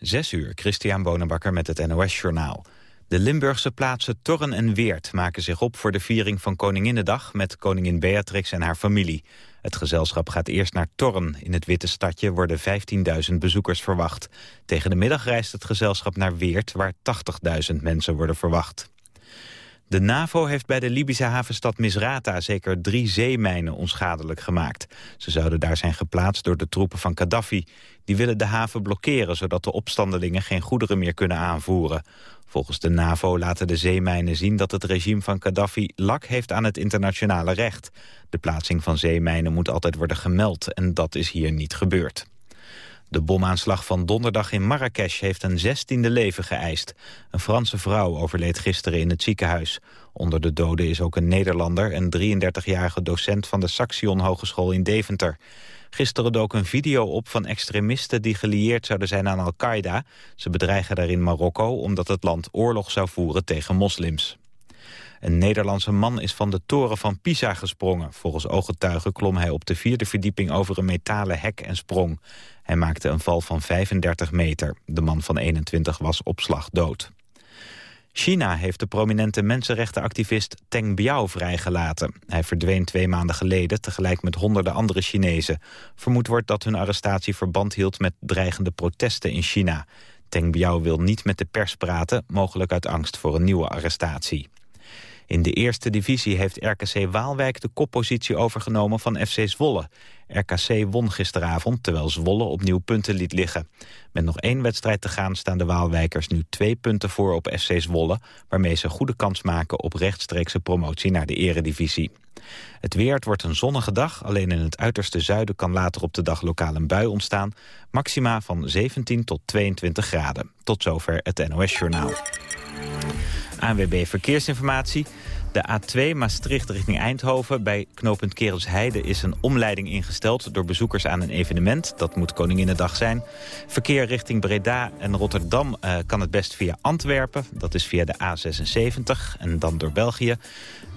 Zes uur, Christian Bonenbakker met het NOS Journaal. De Limburgse plaatsen Torren en Weert maken zich op voor de viering van Koninginnedag met koningin Beatrix en haar familie. Het gezelschap gaat eerst naar Torren. In het witte stadje worden 15.000 bezoekers verwacht. Tegen de middag reist het gezelschap naar Weert, waar 80.000 mensen worden verwacht. De NAVO heeft bij de Libische havenstad Misrata zeker drie zeemijnen onschadelijk gemaakt. Ze zouden daar zijn geplaatst door de troepen van Gaddafi. Die willen de haven blokkeren, zodat de opstandelingen geen goederen meer kunnen aanvoeren. Volgens de NAVO laten de zeemijnen zien dat het regime van Gaddafi lak heeft aan het internationale recht. De plaatsing van zeemijnen moet altijd worden gemeld en dat is hier niet gebeurd. De bomaanslag van donderdag in Marrakesh heeft een zestiende leven geëist. Een Franse vrouw overleed gisteren in het ziekenhuis. Onder de doden is ook een Nederlander, een 33-jarige docent van de Saxion Hogeschool in Deventer. Gisteren dook een video op van extremisten die gelieerd zouden zijn aan Al-Qaeda. Ze bedreigen daarin Marokko omdat het land oorlog zou voeren tegen moslims. Een Nederlandse man is van de toren van Pisa gesprongen. Volgens ooggetuigen klom hij op de vierde verdieping over een metalen hek en sprong. Hij maakte een val van 35 meter. De man van 21 was op slag dood. China heeft de prominente mensenrechtenactivist Teng Biao vrijgelaten. Hij verdween twee maanden geleden, tegelijk met honderden andere Chinezen. Vermoed wordt dat hun arrestatie verband hield met dreigende protesten in China. Teng Biao wil niet met de pers praten, mogelijk uit angst voor een nieuwe arrestatie. In de eerste divisie heeft RKC Waalwijk de koppositie overgenomen van FC Zwolle. RKC won gisteravond, terwijl Zwolle opnieuw punten liet liggen. Met nog één wedstrijd te gaan staan de Waalwijkers nu twee punten voor op FC Zwolle... waarmee ze goede kans maken op rechtstreekse promotie naar de eredivisie. Het weer, het wordt een zonnige dag. Alleen in het uiterste zuiden kan later op de dag lokaal een bui ontstaan. Maxima van 17 tot 22 graden. Tot zover het NOS Journaal. ANWB Verkeersinformatie. De A2 Maastricht richting Eindhoven bij knooppunt Kerelsheide is een omleiding ingesteld door bezoekers aan een evenement. Dat moet Koninginnedag zijn. Verkeer richting Breda en Rotterdam uh, kan het best via Antwerpen. Dat is via de A76 en dan door België.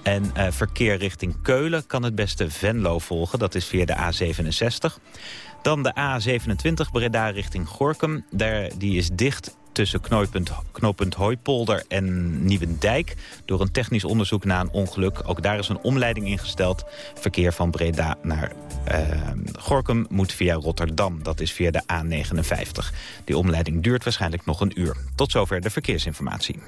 En uh, verkeer richting Keulen kan het beste Venlo volgen. Dat is via de A67. Dan de A27 Breda richting Gorkum. Daar, die is dicht tussen knooppunt, Hooipolder en Nieuwendijk... door een technisch onderzoek na een ongeluk. Ook daar is een omleiding ingesteld. Verkeer van Breda naar uh, Gorkum moet via Rotterdam. Dat is via de A59. Die omleiding duurt waarschijnlijk nog een uur. Tot zover de verkeersinformatie.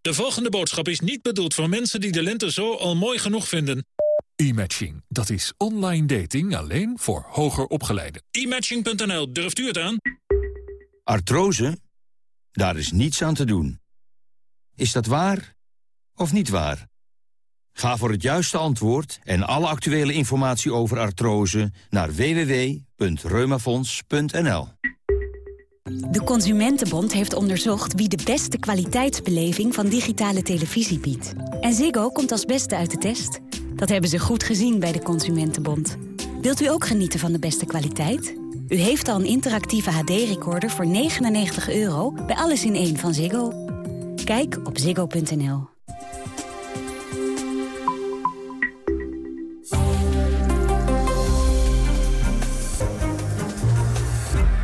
De volgende boodschap is niet bedoeld voor mensen die de lente zo al mooi genoeg vinden... E-matching, dat is online dating alleen voor hoger opgeleiden. E-matching.nl, durft u het aan? Artrose? Daar is niets aan te doen. Is dat waar of niet waar? Ga voor het juiste antwoord en alle actuele informatie over artrose naar www.reumafonds.nl. De Consumentenbond heeft onderzocht wie de beste kwaliteitsbeleving van digitale televisie biedt. En Ziggo komt als beste uit de test. Dat hebben ze goed gezien bij de Consumentenbond. Wilt u ook genieten van de beste kwaliteit? U heeft al een interactieve HD-recorder voor 99 euro bij Alles in 1 van Ziggo. Kijk op ziggo.nl.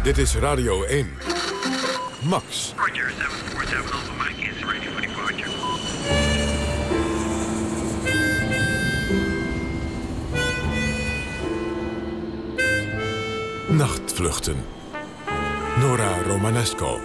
Dit is Radio 1. Max. Roger, 747 Alpha Mike is ready for departure. Nachtvluchten. Nora Romanesco.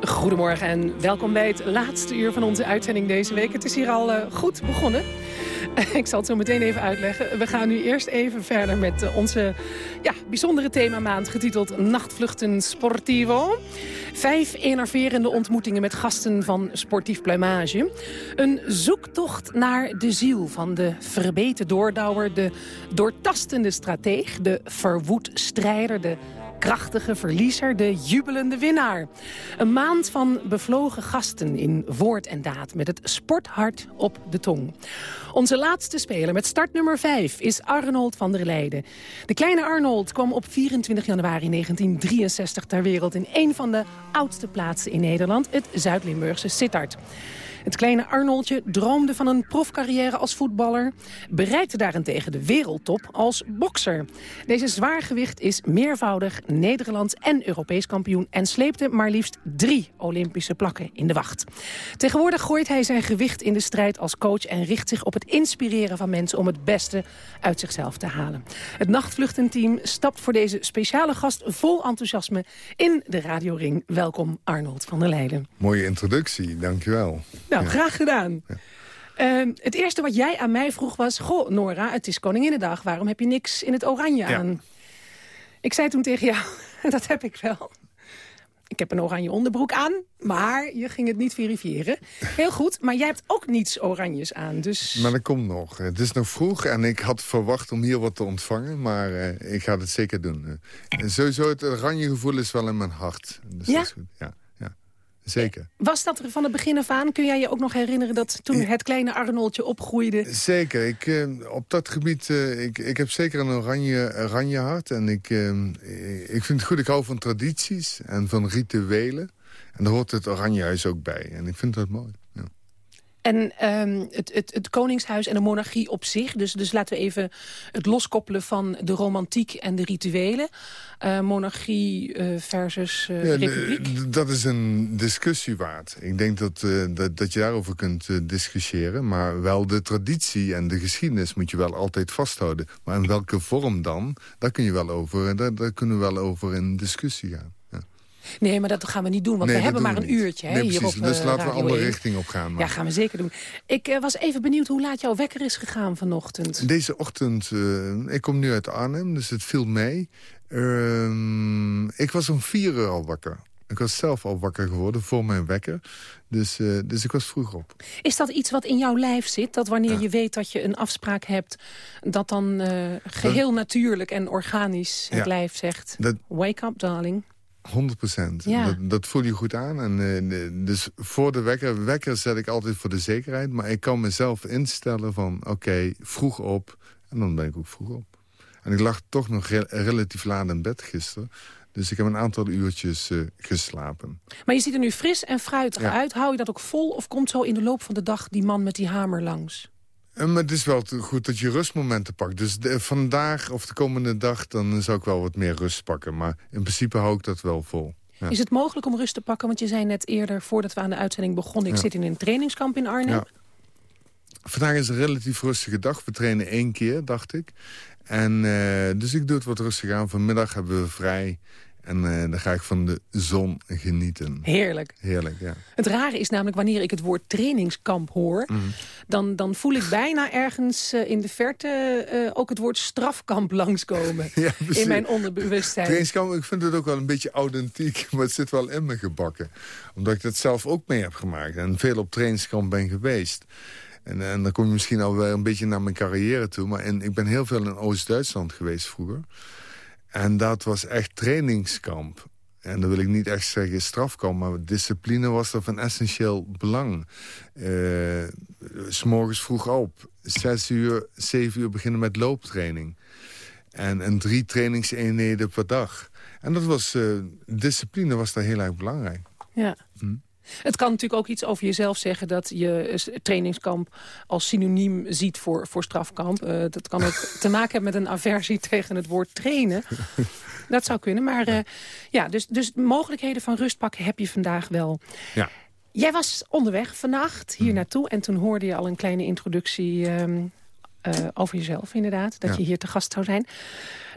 Goedemorgen en welkom bij het laatste uur van onze uitzending deze week. Het is hier al uh, goed begonnen. Ik zal het zo meteen even uitleggen. We gaan nu eerst even verder met uh, onze ja, bijzondere themamaand getiteld Nachtvluchten Sportivo. Vijf enerverende ontmoetingen met gasten van Sportief Pluimage. Een zoektocht naar de ziel van de verbeten doordouwer... de doortastende strateeg, de verwoed strijder... de krachtige verliezer, de jubelende winnaar. Een maand van bevlogen gasten in woord en daad... met het sporthart op de tong. Onze laatste speler met startnummer 5 is Arnold van der Leijden. De kleine Arnold kwam op 24 januari 1963 ter wereld... in een van de oudste plaatsen in Nederland, het Zuid-Limburgse Sittard. Het kleine Arnoldje droomde van een profcarrière als voetballer... bereikte daarentegen de wereldtop als bokser. Deze zwaargewicht is meervoudig Nederlands en Europees kampioen... en sleepte maar liefst drie Olympische plakken in de wacht. Tegenwoordig gooit hij zijn gewicht in de strijd als coach... en richt zich op het inspireren van mensen om het beste uit zichzelf te halen. Het nachtvluchtenteam stapt voor deze speciale gast vol enthousiasme in de radioring. Welkom Arnold van der Leijden. Mooie introductie, dankjewel. Nou, graag gedaan. Ehm, het eerste wat jij aan mij vroeg was... Goh, Nora, het is Koninginnedag. Waarom heb je niks in het oranje aan? Ik zei toen tegen jou, dat heb ik wel. Ik heb een oranje onderbroek aan, maar je ging het niet verifiëren. Heel goed, maar jij hebt ook niets oranjes aan. Dus... Maar dat komt nog. Het is nog vroeg en ik had verwacht om hier wat te ontvangen. Maar uh, ik ga het zeker doen. Uh, sowieso het oranje gevoel is wel in mijn hart. Dus ja? Dat is goed. ja? Zeker. Was dat er van het begin af aan? Kun jij je ook nog herinneren dat toen het kleine Arnoldje opgroeide? Zeker. Ik, uh, op dat gebied, uh, ik, ik heb zeker een oranje, oranje hart. En ik, uh, ik vind het goed, ik hou van tradities en van rituelen. En daar hoort het Oranjehuis ook bij. En ik vind dat mooi. En um, het, het, het, koningshuis en de monarchie op zich. Dus, dus laten we even het loskoppelen van de romantiek en de rituelen. Uh, monarchie uh, versus uh, ja, republiek. Dat is een discussie waard. Ik denk dat, dat, dat je daarover kunt discussiëren. Maar wel de traditie en de geschiedenis moet je wel altijd vasthouden. Maar in welke vorm dan? Daar, kun je wel over, daar, daar kunnen we wel over in discussie gaan. Nee, maar dat gaan we niet doen, want nee, we hebben maar een uurtje. Hè, nee, hier precies. op, dus uh, laten we Radio andere 1. richting op gaan. Maar. Ja, gaan we zeker doen. Ik uh, was even benieuwd hoe laat jouw wekker is gegaan vanochtend. Deze ochtend, uh, ik kom nu uit Arnhem, dus het viel mee. ik was om vier uur al wakker. Ik was zelf al wakker geworden voor mijn wekker. Dus, uh, dus ik was vroeg op. Is dat iets wat in jouw lijf zit? Dat wanneer ja. je weet dat je een afspraak hebt... dat dan uh, geheel dat, natuurlijk en organisch het ja, lijf zegt... Dat, wake up, darling. 100 procent. Ja. Dat, dat, voel je goed aan. En, uh, dus voor de wekker, wekker zet ik altijd voor de zekerheid. Maar ik kan mezelf instellen van, oké, okay, vroeg op. En dan ben ik ook vroeg op. En ik lag toch nog re relatief laat in bed gisteren. Dus ik heb een aantal uurtjes uh, geslapen. Maar je ziet er nu fris en fruitig ja. uit. Hou je dat ook vol of komt zo in de loop van de dag die man met die hamer langs? Uh, maar het is wel goed dat je rustmomenten pakt. Dus de, vandaag of de komende dag dan zou ik wel wat meer rust pakken. Maar in principe hou ik dat wel vol. Ja. Is het mogelijk om rust te pakken? Want je zei net eerder, voordat we aan de uitzending begonnen... ik ja. zit in een trainingskamp in Arnhem. Ja. Vandaag is een relatief rustige dag. We trainen één keer, dacht ik. En, uh, dus ik doe het wat rustig aan. Vanmiddag hebben we vrij. En uh, dan ga ik van de zon genieten. Heerlijk. Heerlijk, ja. Het rare is namelijk, wanneer ik het woord trainingskamp hoor... Mm. Dan, dan voel ik bijna ergens uh, in de verte uh, ook het woord strafkamp langskomen. ja, in mijn onderbewustzijn. Trainingskamp, ik vind het ook wel een beetje authentiek. Maar het zit wel in me gebakken. Omdat ik dat zelf ook mee heb gemaakt. En veel op trainingskamp ben geweest. En, en dan kom je misschien alweer een beetje naar mijn carrière toe. Maar en, ik ben heel veel in Oost-Duitsland geweest vroeger. En dat was echt trainingskamp. En dan wil ik niet echt zeggen strafkamp, maar discipline was er van essentieel belang. Uh, S'morgens vroeg op, zes uur, zeven uur beginnen met looptraining. En, en drie trainingseenheden per dag. En dat was, uh, discipline was daar heel erg belangrijk. Ja. Hm? Het kan natuurlijk ook iets over jezelf zeggen... dat je trainingskamp als synoniem ziet voor, voor strafkamp. Uh, dat kan ook te maken hebben met een aversie tegen het woord trainen. Dat zou kunnen, maar uh, ja, dus, dus mogelijkheden van rust pakken heb je vandaag wel. Ja. Jij was onderweg vannacht hier naartoe... en toen hoorde je al een kleine introductie... Um, uh, over jezelf inderdaad, dat ja. je hier te gast zou zijn.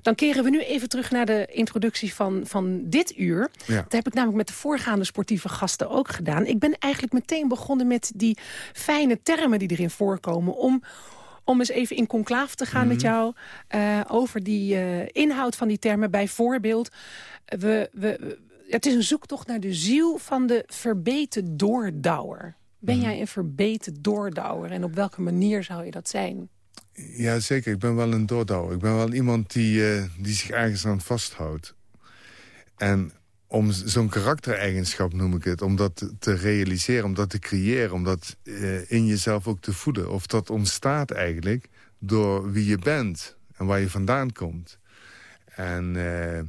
Dan keren we nu even terug naar de introductie van, van dit uur. Ja. Dat heb ik namelijk met de voorgaande sportieve gasten ook gedaan. Ik ben eigenlijk meteen begonnen met die fijne termen die erin voorkomen... om, om eens even in conclaaf te gaan mm -hmm. met jou uh, over die uh, inhoud van die termen. Bijvoorbeeld, we, we, het is een zoektocht naar de ziel van de verbeten doordouwer. Ben mm -hmm. jij een verbeten doordouwer en op welke manier zou je dat zijn? Ja, zeker. Ik ben wel een doordouwer. Ik ben wel iemand die, uh, die zich ergens aan vasthoudt. En om zo'n karaktereigenschap noem ik het, om dat te realiseren, om dat te creëren, om dat uh, in jezelf ook te voeden. Of dat ontstaat eigenlijk door wie je bent en waar je vandaan komt. En uh,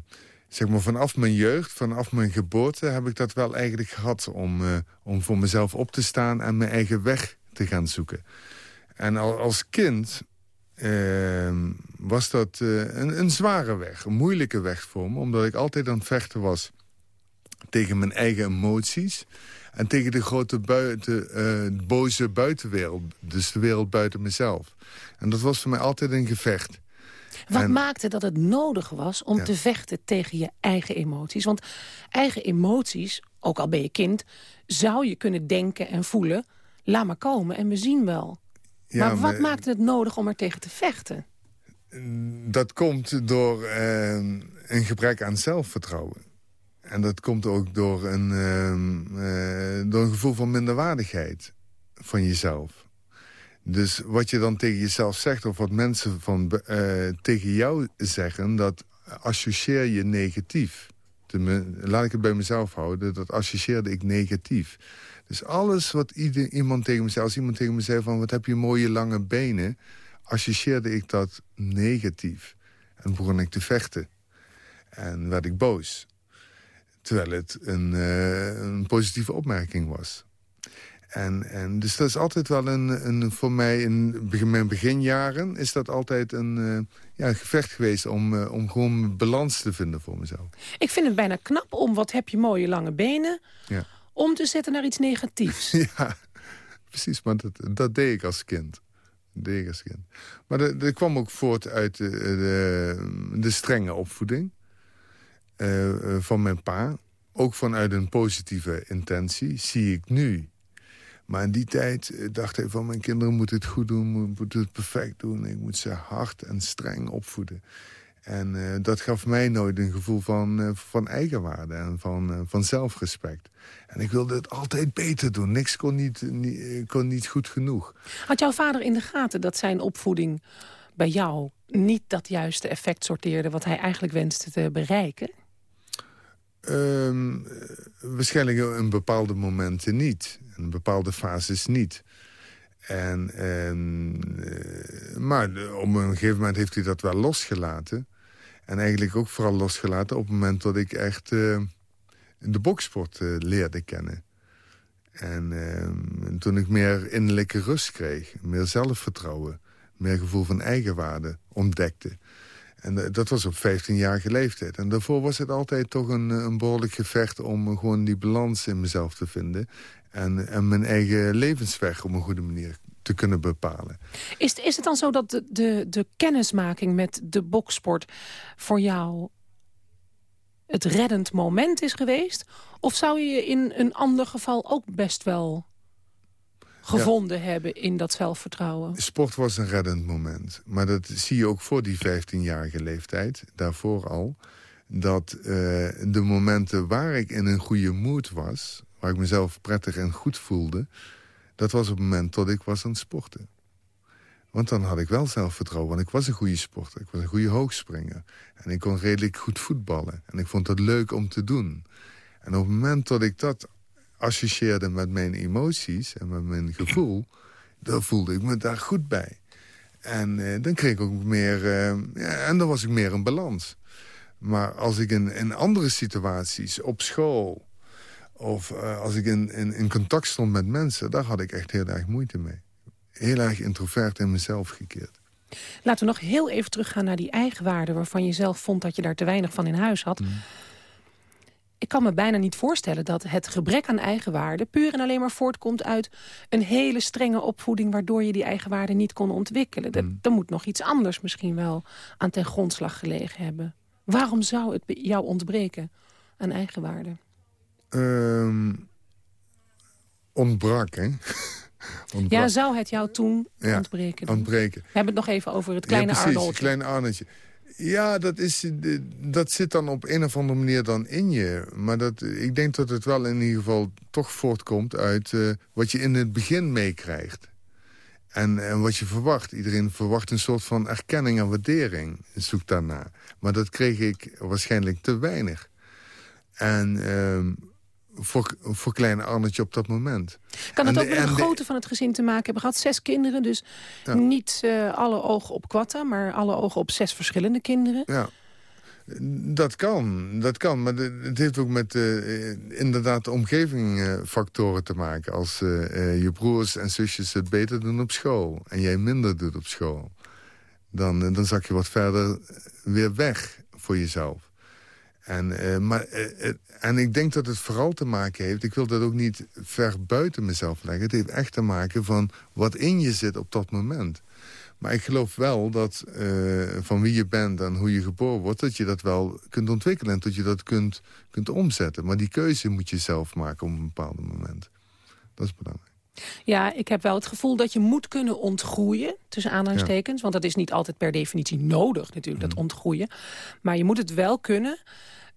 zeg maar vanaf mijn jeugd, vanaf mijn geboorte... heb ik dat wel eigenlijk gehad om, eh, om voor mezelf op te staan... en mijn eigen weg te gaan zoeken. En al, als kind uh, was dat uh, een, een, zware weg, een moeilijke weg voor me... omdat ik altijd aan het vechten was tegen mijn eigen emoties... en tegen de grote buiten, uh, boze buitenwereld, dus de wereld buiten mezelf. En dat was voor mij altijd een gevecht. Wat en, maakte dat het nodig was om ja. te vechten tegen je eigen emoties? Want eigen emoties, ook al ben je kind... zou je kunnen denken en voelen, laat maar komen en we zien wel. Ja, maar wat maar, maakte het nodig om er tegen te vechten? Dat komt door uh, een gebrek aan zelfvertrouwen. En dat komt ook door een, uh, uh, door een gevoel van minderwaardigheid van jezelf. Dus wat je dan tegen jezelf zegt, of wat mensen van, uh, tegen jou zeggen... dat associeer je negatief. Laat ik het bij mezelf houden, dat associeerde ik negatief. Dus alles wat ieder, iemand tegen me zei... als iemand tegen me zei van wat heb je mooie lange benen... associeerde ik dat negatief. En begon ik te vechten. En werd ik boos. Terwijl het een, uh, een positieve opmerking was. En, en, dus dat is altijd wel een, een voor mij in mijn beginjaren... is dat altijd een, uh, ja, gevecht geweest om, uh, om gewoon balans te vinden voor mezelf. Ik vind het bijna knap om wat heb je mooie lange benen... Ja. Om te zetten naar iets negatiefs. ja, precies. Maar dat, dat deed ik als kind. Dat deed ik als kind. Maar dat, kwam ook voort uit de, de, de strenge opvoeding uh, van mijn pa. Ook vanuit een positieve intentie zie ik nu maar in die tijd eh, dacht ik van mijn kinderen moeten het goed doen, moeten het perfect doen. Ik moet ze hard en streng opvoeden. En uh, dat gaf mij nooit een gevoel van, uh, van eigenwaarde en van, uh, van zelfrespect. En ik wilde het altijd beter doen. Niks kon niet, niet, kon niet goed genoeg. Had jouw vader in de gaten dat zijn opvoeding bij jou niet dat juiste effect sorteerde... wat hij eigenlijk wenste te bereiken? Um, waarschijnlijk in bepaalde momenten niet. In bepaalde fases niet. En, en, maar op een gegeven moment heeft hij dat wel losgelaten. En eigenlijk ook vooral losgelaten op het moment dat ik echt uh, de boksport uh, leerde kennen. En ehm, toen ik meer innerlijke rust kreeg, meer zelfvertrouwen... meer gevoel van eigenwaarde ontdekte... En eh, dat was op 15-jarige leeftijd. En daarvoor was het altijd toch een, een behoorlijk gevecht... om gewoon die balans in mezelf te vinden. En, en mijn eigen levensweg op een goede manier te kunnen bepalen. Is, is het dan zo dat de, de, de kennismaking met de boksport... voor jou het reddend moment is geweest? Of zou je in een ander geval ook best wel gevonden hebben in dat zelfvertrouwen. Sport was een reddend moment. Maar dat zie je ook voor die 15-jarige leeftijd, daarvoor al... dat uh, de momenten waar ik in een goede moed was... waar ik mezelf prettig en goed voelde... dat was op het moment dat ik was aan het sporten. Want dan had ik wel zelfvertrouwen, want ik was een goede sporter. Ik was een goede hoogspringer. En ik kon redelijk goed voetballen. En ik vond dat leuk om te doen. En op het moment dat ik dat associeerde met mijn emoties en met mijn gevoel... dan voelde ik me daar goed bij. En uh, dan kreeg ik ook meer... Uh, ja, en dan was ik meer in balans. Maar als ik in andere situaties, op school... of uh, als ik in, in, in, contact stond met mensen... daar had ik echt heel erg moeite mee. Heel erg introvert in mezelf gekeerd. Laten we nog heel even teruggaan naar die eigenwaarde... waarvan je zelf vond dat je daar te weinig van in huis had... Mm ik kan me bijna niet voorstellen dat het gebrek aan eigenwaarde... puur en alleen maar voortkomt uit een hele strenge opvoeding... waardoor je die eigenwaarde niet kon ontwikkelen. Mm. Er moet nog iets anders misschien wel aan ten grondslag gelegen hebben. Waarom zou het jou ontbreken aan eigenwaarde? Um, ontbrak, hè? ontbrak. Ja, zou het jou toen ontbreken? ontbreken. We hebben het nog even over het kleine ja, precies, kleine Arnoldje. Ja, dat, is, dat zit dan op een of andere manier dan in je. Maar dat, ik denk dat het wel in ieder geval toch voortkomt uit uh, wat je in het begin meekrijgt. En, en wat je verwacht. Iedereen verwacht een soort van erkenning en waardering. Zoekt daarna. Maar dat kreeg ik waarschijnlijk te weinig. En uh, voor, voor kleine Arnetje op dat moment. Kan het ook met de grootte van het gezin te maken hebben gehad? Zes kinderen, dus niet uh, alle ogen op Quatta... maar alle ogen op zes verschillende kinderen? Ja. Dat kan, dat kan. Maar het heeft ook met uh, inderdaad de omgevingfactoren te maken. Als uh, je broers en zusjes het beter doen op school... en jij minder doet op school... dan, dan zak je wat verder weer weg voor jezelf. En, maar, en ik denk dat het vooral te maken heeft... ik wil dat ook niet ver buiten mezelf leggen... het heeft echt te maken van wat in je zit op dat moment... Maar ik geloof wel dat uh, van wie je bent en hoe je geboren wordt... dat je dat wel kunt ontwikkelen en dat je dat kunt, kunt omzetten. Maar die keuze moet je zelf maken op een bepaald moment. Dat is belangrijk. Ja, ik heb wel het gevoel dat je moet kunnen ontgroeien, tussen aanhalingstekens. Want dat is niet altijd per definitie nodig natuurlijk, dat mhm. ontgroeien. Maar je moet het wel kunnen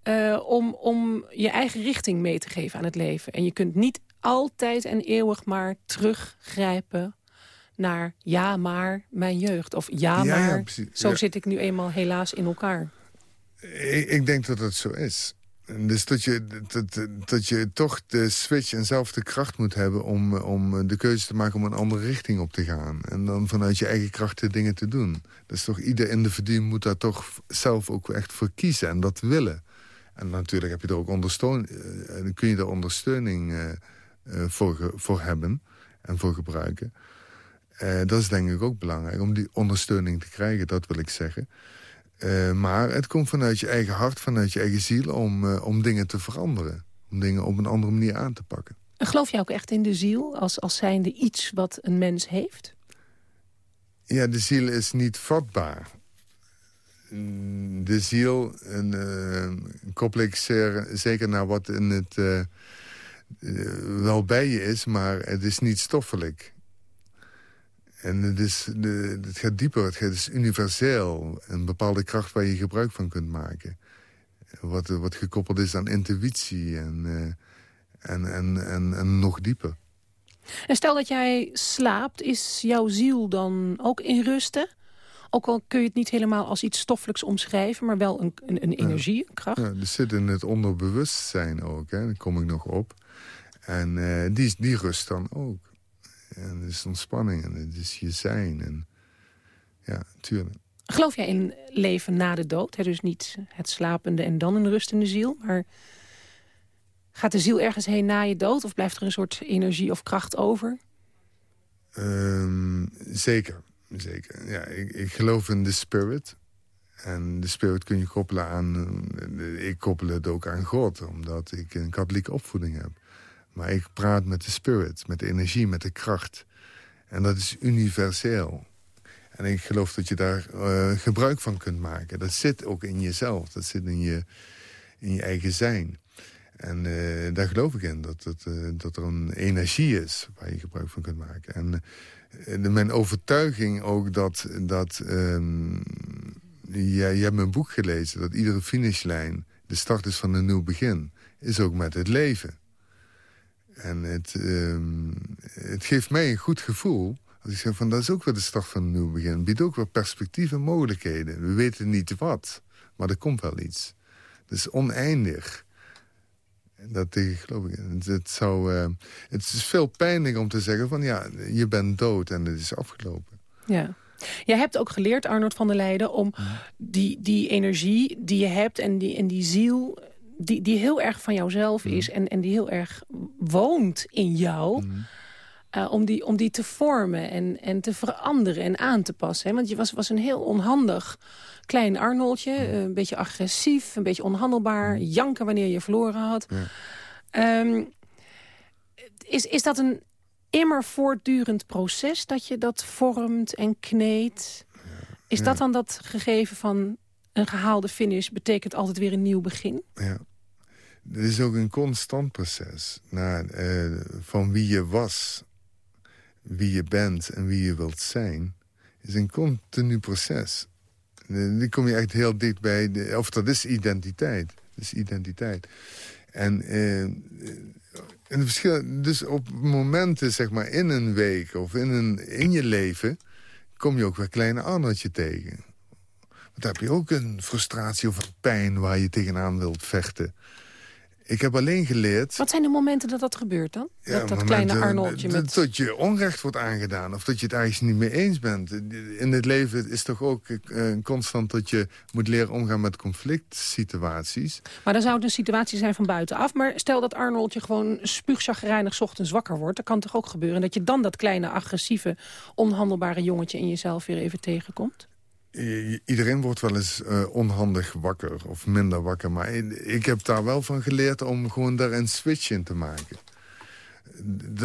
uh, om, om je eigen richting mee te geven aan het leven. En je kunt niet altijd en eeuwig maar teruggrijpen naar ja, maar mijn jeugd. Of ja, maar zo zit ik nu eenmaal helaas in elkaar. Ik, ik denk dat het zo is. Dus dat je, dat, dat je toch de switch en zelf de kracht moet hebben... Om, om de keuze te maken om een andere richting op te gaan. En dan vanuit je eigen kracht de dingen te doen. Dus toch ieder individu moet daar toch zelf ook echt voor kiezen en dat willen. En natuurlijk heb je er ook ondersteuning, uh, kun je er ondersteuning uh, uh, voor, voor hebben en voor gebruiken. Uh, dat is denk ik ook belangrijk, om die ondersteuning te krijgen, dat wil ik zeggen. Uh, maar het komt vanuit je eigen hart, vanuit je eigen ziel... om, uh, om dingen te veranderen. Om dingen op een andere manier aan te pakken. En geloof je ook echt in de ziel als, als zijnde iets wat een mens heeft? Ja, de ziel is niet vatbaar. De ziel, en, koppel ik zeer, zeker naar wat in het, wel bij je is... maar het is niet stoffelijk. En het, is, de, het gaat dieper, het, gaat, is universeel. Een bepaalde kracht waar je gebruik van kunt maken. Wat, wat gekoppeld is aan intuïtie en, uh, en, en, en, en nog dieper. En stel dat jij slaapt, is jouw ziel dan ook in rusten? Ook al kun je het niet helemaal als iets stoffelijks omschrijven... maar wel een, een, een energie, een kracht. Ja, dat zit in het onderbewustzijn ook, hè. daar kom ik nog op. En uh, die, die rust dan ook. En het is ontspanning en het is je zijn. En, ja, tuurlijk. Geloof jij in leven na de dood? Hè? Dus niet het slapende en dan een rustende ziel. Maar gaat de ziel ergens heen na je dood? Of blijft er een soort energie of kracht over? Um, zeker, zeker. Ja, ik, ik geloof in de spirit. En de spirit kun je koppelen aan... Eh, ik koppel het ook aan God, omdat ik een katholieke opvoeding heb. Maar ik praat met de spirit, met de energie, met de kracht. En dat is universeel. En ik geloof dat je daar uh, gebruik van kunt maken. Dat zit ook in jezelf. Dat zit in je, in je eigen zijn. En uh, daar geloof ik in. Dat, dat, dat er een energie is waar je gebruik van kunt maken. En de, mijn overtuiging ook dat... dat ja, je hebt mijn boek gelezen. Dat iedere finishlijn de start is van een nieuw begin. Is ook met het leven. En het, um, het geeft mij een goed gevoel. Als ik zeg van dat is ook weer de start van een nieuw begin. Biedt ook weer perspectief en mogelijkheden. We weten niet wat, maar er komt wel iets. Het is oneindig. Dat geloof ik. Het, zou, uh, het is veel pijnlijker om te zeggen van ja, je bent dood en het is afgelopen. Ja. Jij hebt ook geleerd, Arnold van der Leijden, om die, die energie die je hebt en die, en die ziel die, die heel erg van jouzelf is mm. en, en die heel erg woont in jou... Mm. Uh, om, die, om die te vormen en, en te veranderen en aan te passen. Hè? Want je was, was een heel onhandig klein Arnoldje. Mm. een beetje agressief, een beetje onhandelbaar. Janken wanneer je verloren had. Um, is, is dat een immer voortdurend proces dat je dat vormt en kneedt? Is dat dan dat gegeven van een gehaalde finish betekent altijd weer een nieuw begin? Ja. Het is ook een constant proces. Naar, uh, van wie je was, wie je bent en wie je wilt zijn... is een continu proces. Die kom je echt heel dicht bij... De, of dat is identiteit. Dat is identiteit. En... Verschil, dus op momenten, zeg maar, in een week of in, een, in je leven... kom je ook weer kleine Arnoldje tegen. Want heb je ook een frustratie of een pijn waar je tegenaan wilt vechten. Ik heb alleen geleerd... Wat zijn de momenten dat dat gebeurt dan? Ja, dat dat momenten, kleine Arnoldje met... Dat je onrecht wordt aangedaan of dat je het ergens niet mee eens bent. In het leven is toch ook eh, constant dat je moet leren omgaan met conflict situaties. Maar dan zou het een situatie zijn van buitenaf. Maar stel dat Arnoldje gewoon spuugzagrijnig ochtends wakker wordt. Dat kan toch ook gebeuren. Dat je dan dat kleine, agressieve, onhandelbare jongetje in jezelf weer even tegenkomt? I- Iedereen wordt wel eens eh, onhandig wakker of minder wakker. Maar ik heb daar wel van geleerd om gewoon daar een switch in te maken.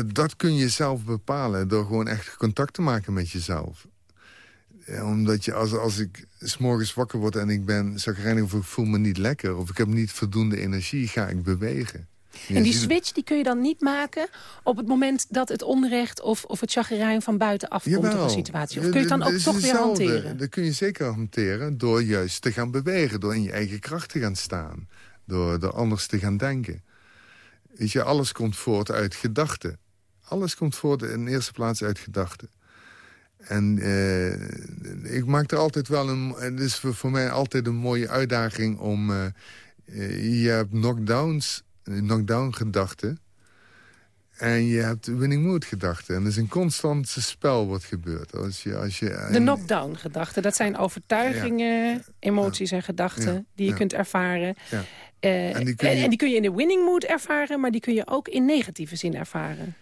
Dat kun je zelf bepalen door gewoon echt contact te maken met jezelf. Ja, omdat je, als, als ik s'morgens wakker word en ik ben zagrijnig of ik voel me niet lekker... of ik heb niet voldoende energie, ga ik bewegen. En die switch die kun je dan niet maken op het moment dat het onrecht of, of het chagrijn van buitenaf komt op een situatie? Of kun je het dan ook toch weer hanteren? Dat kun je zeker hanteren door juist te gaan bewegen. Door in je eigen kracht te gaan staan. Door, door anders te gaan denken. Weet je, alles komt voort uit gedachten. Alles komt voort in de eerste plaats uit gedachten. En eh, ik maak er altijd wel een... Het is voor, voor mij altijd een mooie uitdaging om... eh, eh, je hebt knockdowns, knockdown gedachten... En je hebt winning mood gedachten. En er is een constant spel wat gebeurt. Als je, als je, De knockdown-gedachten, dat zijn overtuigingen, emoties en gedachten... Ja. die je Ja. kunt ervaren. Eh, En die kun je- en die kun je in de winning mood ervaren... maar die kun je ook in negatieve zin ervaren.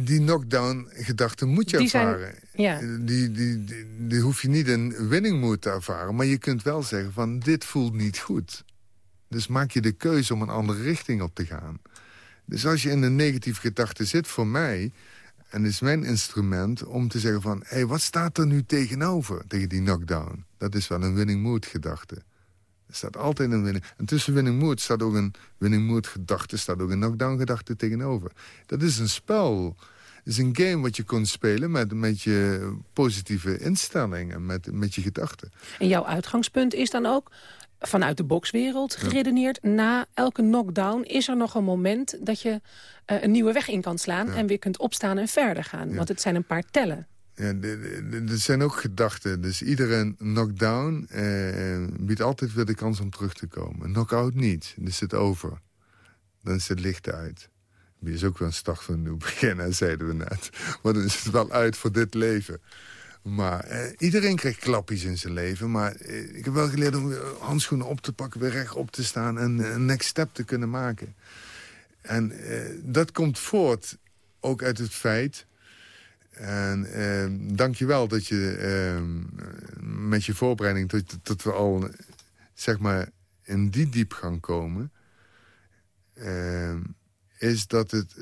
Die knockdown-gedachten moet je Die ervaren. ja. Die, die, die, die hoef je niet in winning mood te ervaren. Maar je kunt wel zeggen van dit voelt niet goed. Dus maak je de keuze om een andere richting op te gaan. Dus als je in een negatieve gedachte zit voor mij... en is mijn instrument om te zeggen van... hé, hey, wat staat er nu tegenover, tegen die knockdown? Dat is wel een winning mood gedachte. Er staat altijd een winning... En tussen winning mood staat ook een winning mood gedachte... staat ook een knockdown gedachte tegenover. Dat is een spel. Is een game wat je kunt spelen met, met je positieve instelling... en met, met je gedachten. En jouw uitgangspunt is dan ook vanuit de bokswereld geredeneerd... na elke knockdown is er nog een moment dat je eh, een nieuwe weg in kan slaan... en weer kunt opstaan en verder gaan. Want het zijn een paar tellen. Ja, er zijn ook gedachten. Dus iedere knockdown eh, biedt altijd weer de kans om terug te komen. Knockout niet. Dan is het over. Dan is het licht uit. Die is ook weer een start van een nieuw begin, hè, zeiden we net. Maar dan is het wel uit voor dit leven. Maar eh, iedereen krijgt klapjes in zijn leven. Maar eh, ik heb wel geleerd om weer handschoenen op te pakken... weer rechtop te staan en een next step te kunnen maken. En eh, dat komt voort ook uit het feit... En eh, dank je wel dat je eh, met je voorbereiding... Dat, we al zeg maar in die diepgang komen... eh, is dat het...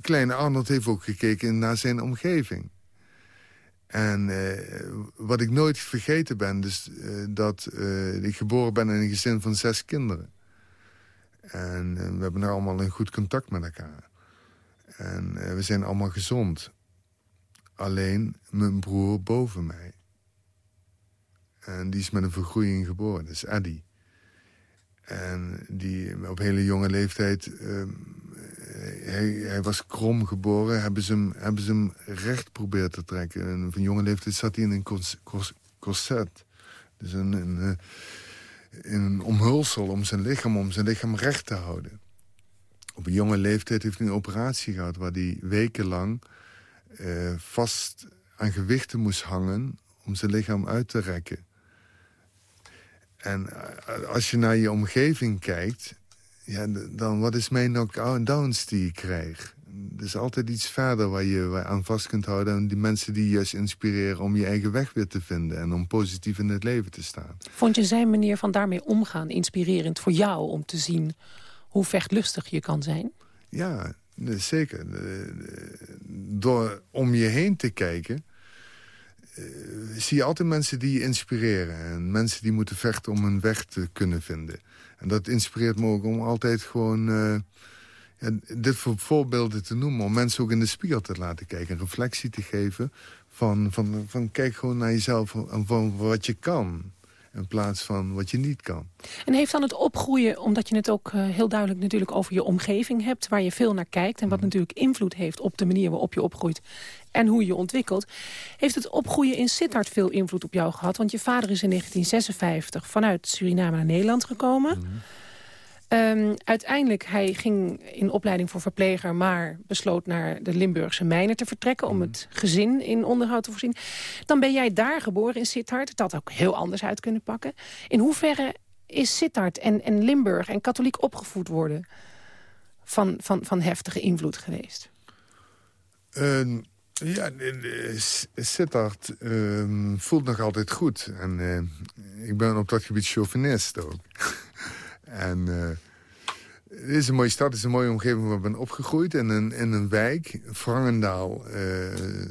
Kleine Arnold heeft ook gekeken naar zijn omgeving. En eh, wat ik nooit vergeten ben... dus eh, dat eh, ik geboren ben in een gezin van zes kinderen. En we hebben nou allemaal een goed contact met elkaar. En we zijn allemaal gezond. Alleen mijn broer boven mij. En die is met een vergroeiing geboren, dat is Eddie. En die op hele jonge leeftijd... hij, hij was krom geboren, hebben ze, hem, hebben ze hem recht proberen te trekken. En van jonge leeftijd zat hij in een cors- cors- corset. Dus een, een, eh, een omhulsel om zijn lichaam, om zijn lichaam recht te houden. Op een jonge leeftijd heeft hij een operatie gehad... waar hij wekenlang eh, vast aan gewichten moest hangen... om zijn lichaam uit te rekken. En eh, als je naar je omgeving kijkt... Ja, dan wat is mijn knockdowns die ik krijg? Er is altijd iets verder waar je aan vast kunt houden... en die mensen die je juist inspireren om je eigen weg weer te vinden... en om positief in het leven te staan. Vond je zijn manier van daarmee omgaan inspirerend voor jou... om te zien hoe vechtlustig je kan zijn? Ja, zeker. Door om je heen te kijken... eh, zie je altijd mensen die je inspireren. En mensen die moeten vechten om hun weg te kunnen vinden. En dat inspireert me ook om altijd gewoon... eh, dit voor voorbeelden te noemen. Om mensen ook in de spiegel te laten kijken. Een reflectie te geven van, van, van kijk gewoon naar jezelf en van wat je kan. In plaats van wat je niet kan. En heeft dan het opgroeien, omdat je het ook eh, heel duidelijk natuurlijk over je omgeving hebt... waar je veel naar kijkt en wat natuurlijk invloed heeft op de manier waarop je opgroeit... en hoe je je ontwikkelt. Heeft het opgroeien in Sittard veel invloed op jou gehad? Want je vader is in 1956 vanuit Suriname naar Nederland gekomen. Ehm, uiteindelijk, hij ging in opleiding voor verpleger... maar besloot naar de Limburgse mijnen te vertrekken... om Mhm. het gezin in onderhoud te voorzien. Dan ben jij daar geboren in Sittard. Het had ook heel anders uit kunnen pakken. In hoeverre is Sittard en, en Limburg en katholiek opgevoed worden... Van, van, van heftige invloed geweest? Ehm, ja, eh, Sittard ehm, voelt nog altijd goed. En eh, ik ben op dat gebied chauvinist ook. en eh, het is een mooie stad, het is een mooie omgeving waar ik ben opgegroeid. In een, in een wijk, Vrangendaal, eh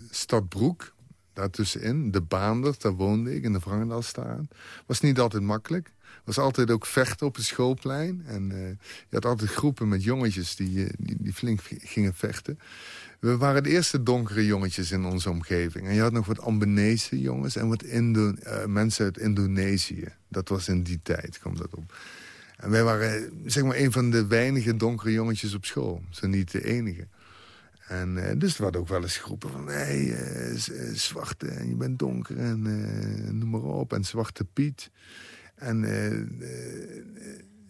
Stadbroek. Daartussenin, de Baandert, daar woonde ik in de Vrangendaalstraat. Was niet altijd makkelijk. was altijd ook vechten op het schoolplein. En eh, je had altijd groepen met jongetjes die, die, flink gingen vechten. We waren de eerste donkere jongetjes in onze omgeving. En je had nog wat Ambenese jongens en wat Indo mensen uit Indonesië. Dat was in die tijd, kwam dat op. En wij waren zeg maar een van de weinige donkere jongetjes op school. Zo niet de enige. En eh, dus er waren ook wel eens groepen van... hé, hey, eh, eh, zwarte, en je bent donker en noem maar op. En zwarte Piet. En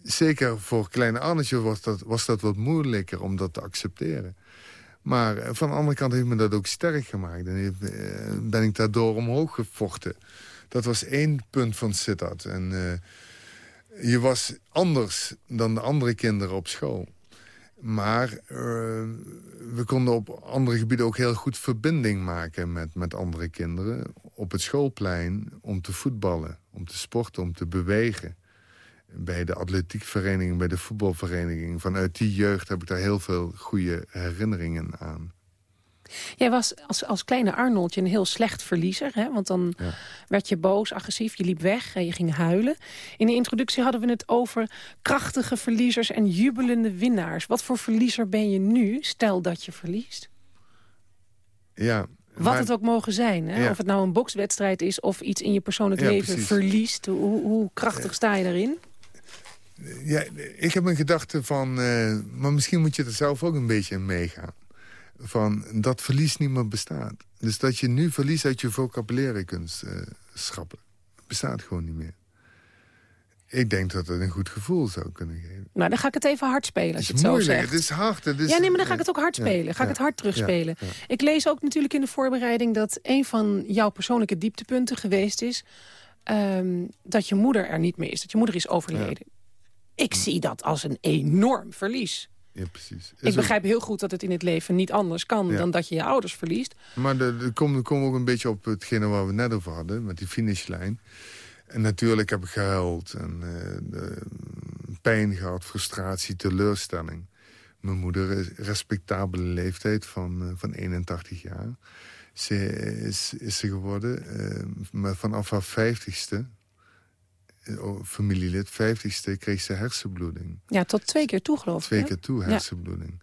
zeker voor kleine Arnetje was dat, was dat wat moeilijker om dat te accepteren. Maar van de andere kant heeft me dat ook sterk gemaakt. En ben ik daardoor omhoog gevochten. Dat was één punt van Sittard. En je was anders dan de andere kinderen op school. Maar eh, we konden op andere gebieden ook heel goed verbinding maken met, met andere kinderen. Op het schoolplein om te voetballen, om te sporten, om te bewegen. Bij de atletiekvereniging, bij de voetbalvereniging. Vanuit die jeugd heb ik daar heel veel goede herinneringen aan. Jij was als, als kleine Arnoldje een heel slecht verliezer. Hè? Want dan Ja. werd je boos, agressief, je liep weg en je ging huilen. In de introductie hadden we het over krachtige verliezers en jubelende winnaars. Wat voor verliezer ben je nu, stel dat je verliest? Ja, Wat maar- het ook mogen zijn. Hè? Ja. Of het nou een bokswedstrijd is of iets in je persoonlijk Ja, leven precies. verliest. Hoe, hoe krachtig sta je daarin? Ja, ik heb een gedachte van... eh, maar misschien moet je er zelf ook een beetje in meegaan. Van dat verlies niet meer bestaat. Dus dat je nu verlies uit je vocabulaire kunt eh, schrappen. Bestaat gewoon niet meer. Ik denk dat het een goed gevoel zou kunnen geven. Nou, dan ga ik het even hard spelen als je Het zo zegt. het is hard. Het is, ja, nee, maar dan ga ik het ook hard spelen. Ga ik het hard terugspelen. ja, ja. Ik lees ook natuurlijk in de voorbereiding dat een van jouw persoonlijke dieptepunten geweest is... ehm, dat je moeder er niet meer is, dat je moeder is overleden. Ik zie dat als een enorm verlies. Ja, precies. Is Ik begrijp heel goed dat het in het leven niet anders kan... Ja. dan dat je je ouders verliest. Maar dat komt kom ook een beetje op hetgene waar we net over hadden, met die finishlijn. En natuurlijk heb ik gehuild en eh, de, pijn gehad, frustratie, teleurstelling. Mijn moeder is respectabele leeftijd van, eh, van 81 jaar. Ze is, is ze geworden, eh, maar vanaf haar vijftigste, familielid, vijftigste, kreeg ze hersenbloeding. Ja, tot twee keer toe geloof ik. Twee hè? keer toe Ja. hersenbloeding.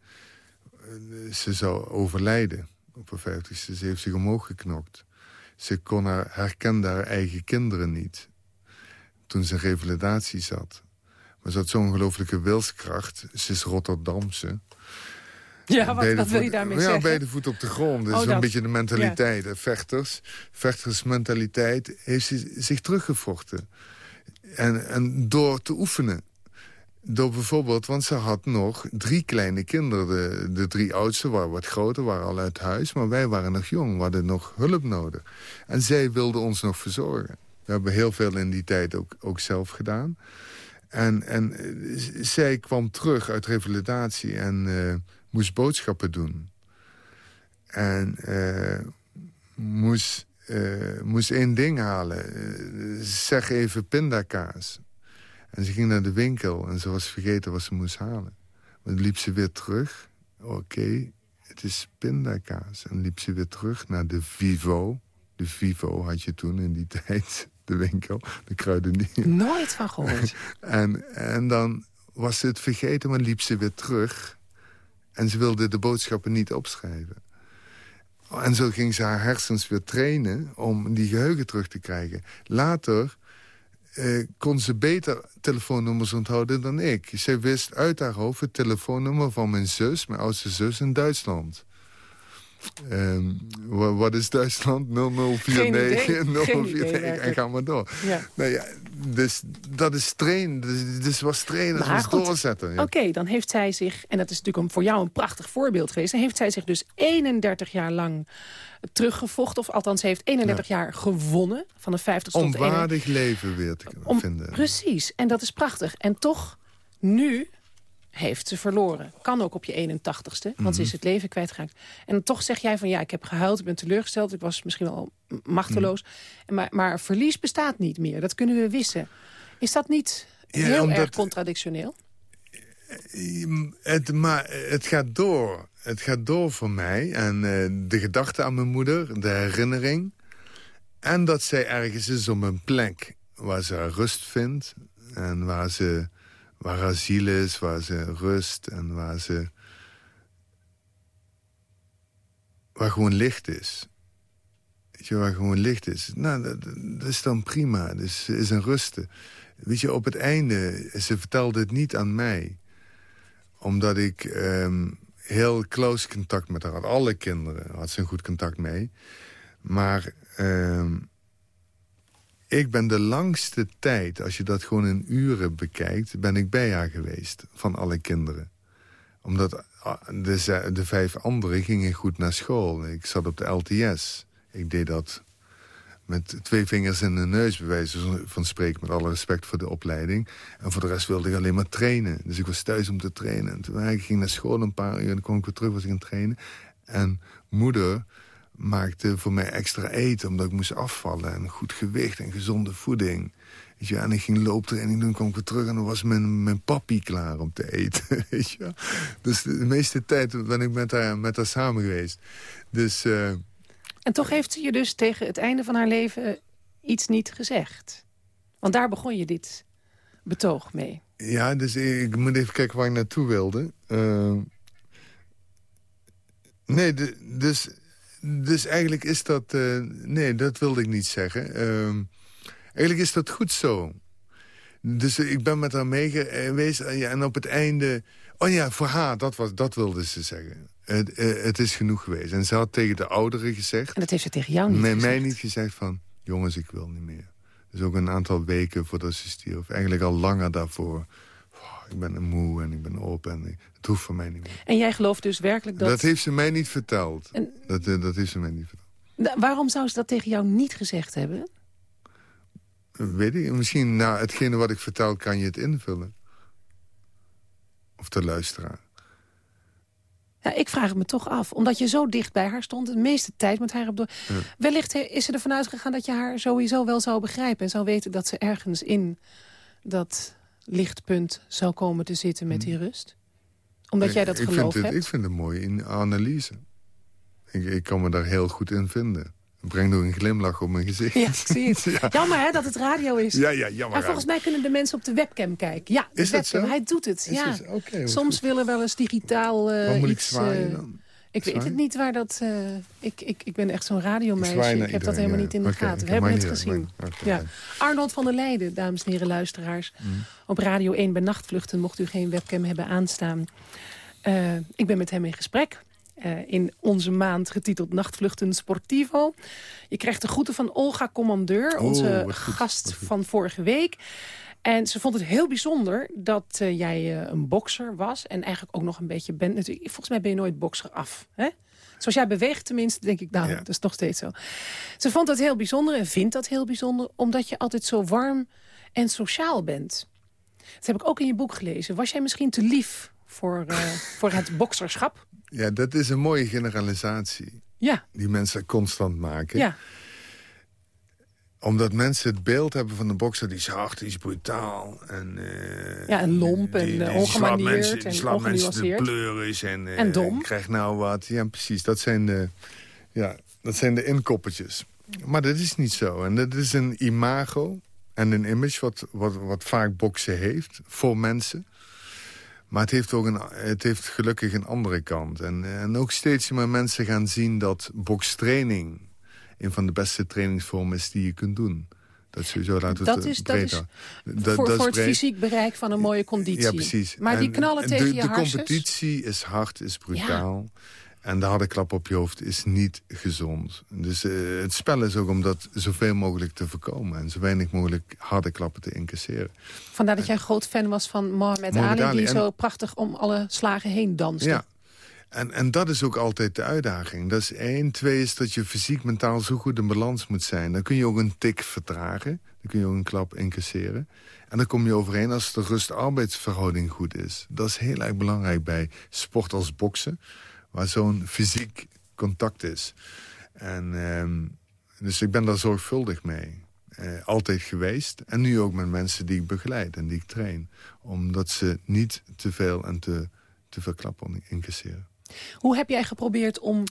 Eh, Ze zou overlijden op haar vijftigste. Ze heeft zich omhoog geknokt. Ze kon haar, herkende haar eigen kinderen niet. Toen ze in revalidatie zat. Maar ze had zo'n ongelooflijke wilskracht. Ze is Rotterdamse. Ja, wat, wil je daarmee ja, zeggen? beide voeten op de grond. Dat Oh, is dat. een beetje de mentaliteit. hè. Vechters, vechtersmentaliteit heeft ze zich teruggevochten. En, en door te oefenen. Door bijvoorbeeld, want ze had nog drie kleine kinderen. De, de drie oudste waren wat groter, waren al uit huis. Maar wij waren nog jong, we hadden nog hulp nodig. En zij wilde ons nog verzorgen. We hebben heel veel in die tijd ook, ook zelf gedaan. En, en eh, zij kwam terug uit revalidatie en eh, moest boodschappen doen. En eh, moest, eh, moest één ding halen. Eh, zeg even pindakaas. En ze ging naar de winkel en ze was vergeten wat ze moest halen. Maar dan liep ze weer terug. Oké, het is pindakaas. En liep ze weer terug naar de Vivo. De Vivo had je toen in die tijd, de winkel, de kruidenier. Nooit van gehoord. En, en dan was ze het vergeten, maar liep ze weer terug. En ze wilde de boodschappen niet opschrijven. En zo ging ze haar hersens weer trainen om die geheugen terug te krijgen. Later eh, kon ze beter telefoonnummers onthouden dan ik. Zij wist uit haar hoofd het telefoonnummer van mijn zus, mijn oudste zus in Duitsland. Ehm, wa- wat is Duitsland? 0049, Geen idee. Geen 0049 idee, en ga maar door. Ja. Nou ja, dus dat is trainen. Dus, dus was trainen, dat Maar was goed, doorzetten. ja. Oké, dan heeft zij zich, en dat is natuurlijk voor jou een prachtig voorbeeld geweest... dan heeft zij zich dus 31 jaar lang teruggevochten. Of althans, ze heeft 31 jaar gewonnen. Van de 50 tot Om de 31. waardig leven weer te Om- vinden. Precies, en dat is prachtig. En toch, nu heeft ze verloren. Kan ook op je 81ste, want Mhm. ze is het leven kwijtgeraakt. En toch zeg jij van ja, ik heb gehuild, ik ben teleurgesteld... ik was misschien wel machteloos. Mhm. Maar, maar verlies bestaat niet meer, dat kunnen we wissen. Is dat niet Ja, heel omdat- erg contradictioneel? Het, maar het gaat door. Het gaat door voor mij. En eh, de gedachte aan mijn moeder, de herinnering. En dat zij ergens is op een plek waar ze rust vindt. En waar, ze, waar haar ziel is, waar ze rust. En waar ze... Waar gewoon licht is. Weet je, waar gewoon licht is. Nou, dat, is dan prima. Dus is een rusten. Weet je, op het einde, ze vertelde het niet aan mij omdat ik ehm, heel close contact met haar had. Alle kinderen had ze een goed contact mee. Maar ehm, ik ben de langste tijd, als je dat gewoon in uren bekijkt... ben ik bij haar geweest, van alle kinderen. Omdat ah, de, de vijf anderen gingen goed naar school. Ik zat op de LTS. Ik deed dat met twee vingers in de neus, bij wijze van spreken... met alle respect voor de opleiding. En voor de rest wilde ik alleen maar trainen. Dus ik was thuis om te trainen. En toen ik ging naar school een paar uur en kwam ik weer terug, was ik aan trainen. En moeder maakte voor mij extra eten, omdat ik moest afvallen. En goed gewicht en gezonde voeding. Weet je, en ik ging looptraining doen, kwam ik weer terug... en dan was mijn, mijn papi klaar om te eten. Weet je? Dus de, meeste tijd ben ik met haar, met haar samen geweest. Dus... eh, En toch heeft ze je dus tegen het einde van haar leven iets niet gezegd. Want daar begon je dit betoog mee. Ja, dus ik moet even kijken waar ik naartoe wilde. Eh, nee, de- dus, dus eigenlijk is dat... eh, nee, dat wilde ik niet zeggen. Eh, eigenlijk is dat goed zo. Dus ik ben met haar mee geweest en, ja, en op het einde... Oh ja, voor haar, dat, was, dat wilde ze zeggen. Het, eh, het is genoeg geweest. En ze had tegen de ouderen gezegd... En dat heeft ze tegen jou niet mij, gezegd. mij niet gezegd van... jongens, ik wil niet meer. Dus ook een aantal weken voordat ze stierf. Eigenlijk al langer daarvoor. Ik ben moe en ik ben op en ik- het hoeft voor mij niet meer. En jij gelooft dus werkelijk dat... Dat, heeft ze mij niet verteld. En- Dat, eh, dat heeft ze mij niet verteld. Waarom zou ze dat tegen jou niet gezegd hebben? Weet ik, misschien na hetgene wat ik vertel kan je het invullen. Of de luisteraar. Ja, ik vraag het me toch af. Omdat je zo dicht bij haar stond, de meeste tijd met haar hebt door... Wellicht he- is ze ervan uitgegaan dat je haar sowieso wel zou begrijpen... en zou weten dat ze ergens in dat lichtpunt zou komen te zitten met die rust? Omdat jij dat ik geloof vind het, hebt? Ik vind het mooi in analyse. Ik, ik kan me daar heel goed in vinden. Het brengt ook een glimlach op mijn gezicht. Ja, ik zie het. Ja. Jammer hè, dat het radio is. Ja, ja, jammer. Maar volgens mij kunnen de mensen op de webcam kijken. Ja, de Is dat webcam, zo? hij doet het. Is ja. het- Soms goed. willen wel eens digitaal eh, Wat moet ik iets... zwaaien eh, dan? Ik weet het niet waar dat... eh, ik, ik, ik ben echt zo'n radiomeisje. Ik heb dat helemaal ja. niet in de gaten. We hebben het niet gezien. Ja. Arnold van der Leijden, dames en heren luisteraars. Mm. Op Radio 1 bij Nachtvluchten mocht u geen webcam hebben aanstaan. Eh, ik ben met hem in gesprek. eh, in onze maand getiteld Nachtvluchten Sportivo. Je krijgt de groeten van Olga Commandeur, Oh, onze gast goed. van vorige week. En ze vond het heel bijzonder dat eh, jij eh, een bokser was. En eigenlijk ook nog een beetje bent. Natuurlijk, volgens mij ben je nooit bokser af. Hè? Zoals jij beweegt tenminste, denk ik, nou, Ja. dat is nog steeds zo. Ze vond dat heel bijzonder en vindt dat heel bijzonder... omdat je altijd zo warm en sociaal bent. Dat heb ik ook in je boek gelezen. Was jij misschien te lief voor, eh, voor het bokserschap? Ja, dat is een mooie generalisatie. Ja, Die mensen constant maken. ja. Omdat mensen het beeld hebben van de bokser... die is hard, die is brutaal. En, eh, Ja, en lomp en, die- eh, die ongemanierd mensen- die en slaat mensen de ongenuanceerd. pleuris en, eh, En dom. krijg nou wat. Ja, precies. Dat zijn de, ja, dat zijn de inkoppertjes. Maar dat is niet zo. En dat is een imago en een image... wat, wat, wat vaak boksen heeft voor mensen... Maar het heeft, ook een, het heeft gelukkig een andere kant. En, en ook steeds meer mensen gaan zien dat bokstraining... een van de beste trainingsvormen is die je kunt doen. Dat sowieso laten Dat het is- dat is. Dat- voor, dat is voor het fysiek bereik van een mooie conditie. Ja, precies. Maar die En knallen de, tegen je De harses? competitie is hard, is brutaal. En de harde klap op je hoofd is niet gezond. Dus eh, het spel is ook om dat zoveel mogelijk te voorkomen... en zo weinig mogelijk harde klappen te incasseren. Vandaar dat jij een groot fan was van Mohamed, Mohamed Ali... Ali. die En- zo prachtig om alle slagen heen danste. Ja. En, en dat is ook altijd de uitdaging. Dat is één. Twee is dat je fysiek, mentaal zo goed in balans moet zijn. Dan kun je ook een tik vertragen. Dan kun je ook een klap incasseren. En dan kom je overeen als de rust-arbeidsverhouding goed is. Dat is heel erg belangrijk bij sport als boksen. Waar zo'n fysiek contact is. En, ehm, dus ik ben daar zorgvuldig mee. Eh, altijd geweest. En nu ook met mensen die ik begeleid en die ik train. Omdat ze niet te veel en te, te veel klappen incasseren. Hoe heb jij geprobeerd om,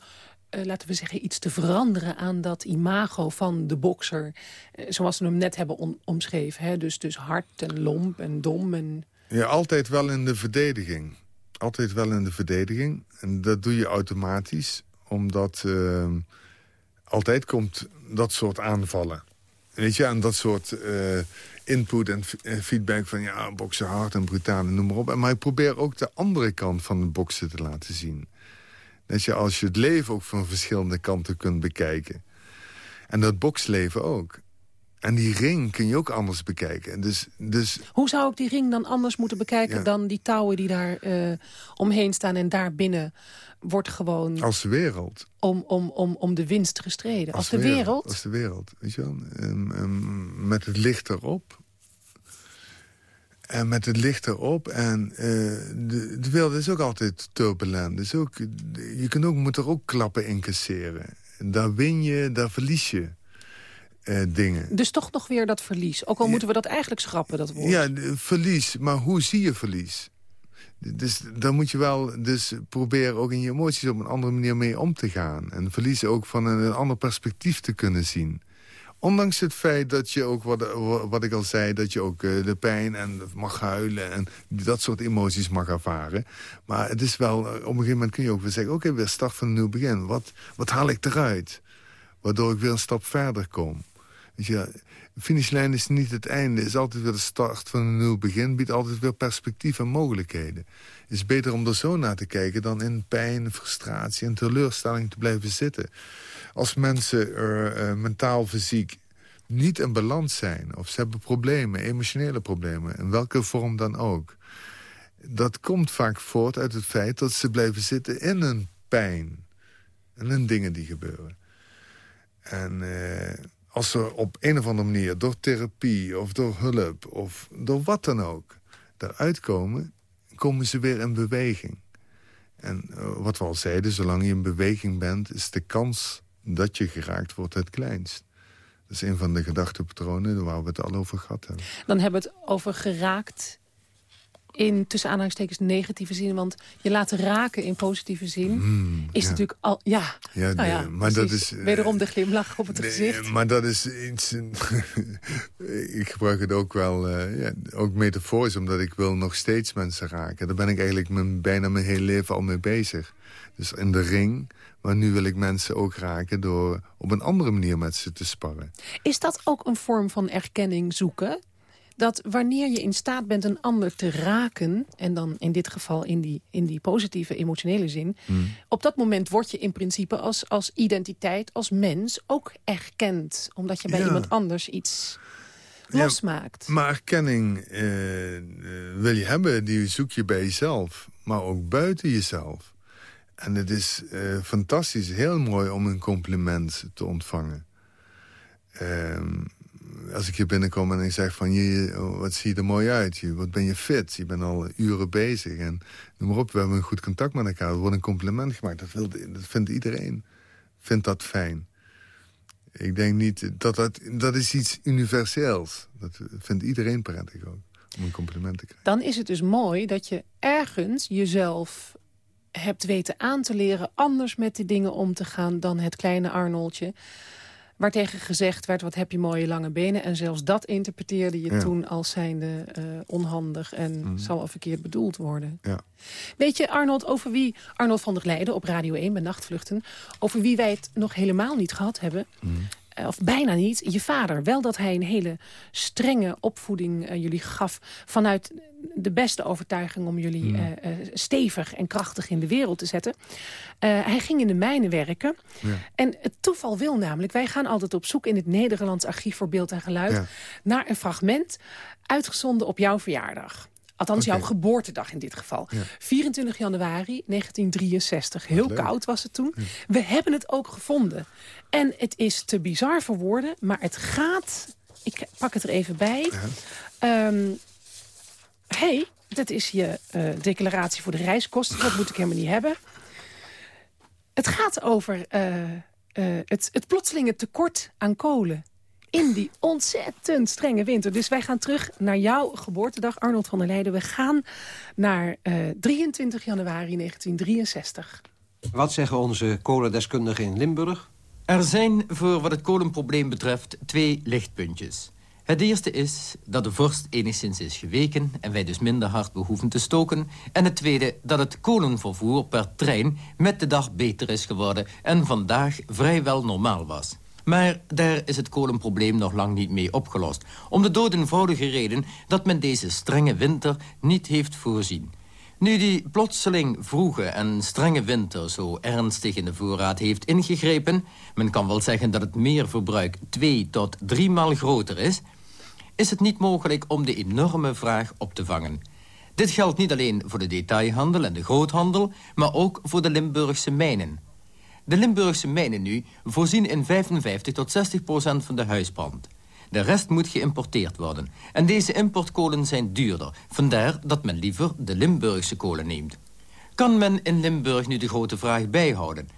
eh, laten we zeggen, iets te veranderen aan dat imago van de bokser? eh, zoals we hem net hebben om- omschreven. Hè? Dus, dus hard en lomp en dom. En... Ja, altijd wel in de verdediging. Altijd wel in de verdediging. En dat doe je automatisch. Omdat eh, altijd komt dat soort aanvallen. Weet je, en dat soort input en eh, feedback van... ja, boksen hard en brutaal en noem maar op. Maar ik probeer ook de andere kant van het boksen te laten zien. Dat je als je het leven ook van verschillende kanten kunt bekijken. En dat boksleven ook. En die ring kun je ook anders bekijken. Dus, dus Hoe zou ik die ring dan anders moeten bekijken Ja. dan die touwen die daar eh, omheen staan? En daar binnen wordt gewoon als de wereld. om, om, om, om de winst gestreden. Als, de wereld? Als de wereld, weet je wel. Met het licht erop. En met het licht erop. En eh, de, de wereld is ook altijd turbulent. Dus ook, je kunt ook, moet er ook klappen incasseren. En daar win je, daar verlies je eh, dingen. Dus toch nog weer dat verlies. Ook al moeten we dat eigenlijk schrappen, dat woord. Ja, verlies. Maar hoe zie je verlies? Dus daar moet je wel dus proberen ook in je emoties op een andere manier mee om te gaan. En verlies ook van een, een ander perspectief te kunnen zien. Ondanks het feit dat je ook, wat, wat ik al zei... dat je ook eh, de pijn en mag huilen en dat soort emoties mag ervaren. Maar het is wel, eh, op een gegeven moment kun je ook weer zeggen... oké, weer start van een nieuw begin. Wat, wat haal ik eruit? Waardoor ik weer een stap verder kom. Je, de finishlijn is niet het einde. is altijd weer de start van een nieuw begin. Biedt altijd weer perspectief en mogelijkheden. Het is beter om er zo naar te kijken... dan in pijn, frustratie en teleurstelling te blijven zitten. Als mensen eh, mentaal, fysiek niet in balans zijn... of ze hebben problemen, emotionele problemen... in welke vorm dan ook... dat komt vaak voort uit het feit dat ze blijven zitten in hun pijn. En in dingen die gebeuren. En eh, als ze op een of andere manier door therapie of door hulp of door wat dan ook eruit komen, komen ze weer in beweging. En eh, wat we al zeiden, zolang je in beweging bent, is de kans dat je geraakt wordt het kleinst. Dat is een van de gedachtepatronen waar we het al over gehad hebben. Dan hebben we het over geraakt in tussen aanhalingstekens negatieve zin. Want je laten raken in positieve zin Mm, is ja. natuurlijk al... Ja, Ja, nou ja maar dat is, eh, Wederom de glimlach op het Nee, gezicht. maar dat is iets... ik gebruik het ook wel, eh, ja, ook metaforisch, omdat ik wil nog steeds mensen raken. Daar ben ik eigenlijk mijn, bijna mijn hele leven al mee bezig. Dus in de ring, maar nu wil ik mensen ook raken... door op een andere manier met ze te sparren. Is dat ook een vorm van erkenning zoeken? Dat wanneer je in staat bent een ander te raken... en dan in dit geval in die, in die positieve emotionele zin... Hmm. op dat moment word je in principe als, als identiteit, als mens... ook erkend, omdat je bij Ja. iemand anders iets Ja, losmaakt. Maar erkenning eh, eh, wil je hebben, die zoek je bij jezelf. Maar ook buiten jezelf. En het is eh, fantastisch, heel mooi om een compliment te ontvangen. Ehm, als ik hier binnenkom en ik zeg van... Je, wat zie je er mooi uit, je, wat ben je fit, je bent al uren bezig. En noem maar op, we hebben een goed contact met elkaar. Er wordt een compliment gemaakt, dat, wil, dat vindt iedereen. Vindt dat fijn. Ik denk niet, dat, dat, dat is iets universeels. Dat vindt iedereen prettig ook, om een compliment te krijgen. Dan is het dus mooi dat je ergens jezelf hebt weten aan te leren... anders met de dingen om te gaan dan het kleine Arnoldje. Waartegen gezegd werd, wat heb je mooie lange benen. En zelfs dat interpreteerde je Ja. toen als zijnde eh, onhandig... en Mhm. zal al verkeerd bedoeld worden. Ja. Weet je, Arnold, over wie... Arnold van der Glijden op Radio 1 bij Nachtvluchten... over wie wij het nog helemaal niet gehad hebben... Mhm. eh, of bijna niet, je vader. Wel dat hij een hele strenge opvoeding eh, jullie gaf... vanuit de beste overtuiging om jullie eh, eh, stevig en krachtig in de wereld te zetten. Eh, hij ging in de mijnen werken. Ja. En het toeval wil namelijk, wij gaan altijd op zoek in het Nederlands Archief voor Beeld en Geluid... Ja. naar een fragment uitgezonden op jouw verjaardag. Althans, jouw geboortedag in dit geval. Ja. 24 januari 1963. Heel koud was het toen. We hebben het ook gevonden. En het is te bizar voor woorden, maar het gaat... Ik pak het er even bij. Ehm, hey, dat is je eh, declaratie voor de reiskosten. Dat moet ik helemaal niet hebben. Het gaat over eh, eh, het, het plotselinge tekort aan kolen. In die ontzettend strenge winter. Dus wij gaan terug naar jouw geboortedag, Arnold van der Leijden. We gaan naar eh, 23 januari 1963. Wat zeggen onze kolendeskundigen in Limburg? Er zijn voor wat het kolenprobleem betreft twee lichtpuntjes. Het eerste is dat de vorst enigszins is geweken... en wij dus minder hard behoeven te stoken. En het tweede dat het kolenvervoer per trein met de dag beter is geworden... en vandaag vrijwel normaal was. Maar daar is het kolenprobleem nog lang niet mee opgelost. Om de dood eenvoudige reden dat men deze strenge winter niet heeft voorzien. Nu die plotseling vroege en strenge winter zo ernstig in de voorraad heeft ingegrepen... men kan wel zeggen dat het meerverbruik twee tot driemaal groter is... is het niet mogelijk om de enorme vraag op te vangen. Dit geldt niet alleen voor de detailhandel en de groothandel... maar ook voor de Limburgse mijnen. De Limburgse mijnen nu voorzien in 55 tot 60 procent van de huisbrand. De rest moet geïmporteerd worden. En deze importkolen zijn duurder. Vandaar dat men liever de Limburgse kolen neemt. Kan men in Limburg nu de grote vraag bijhouden?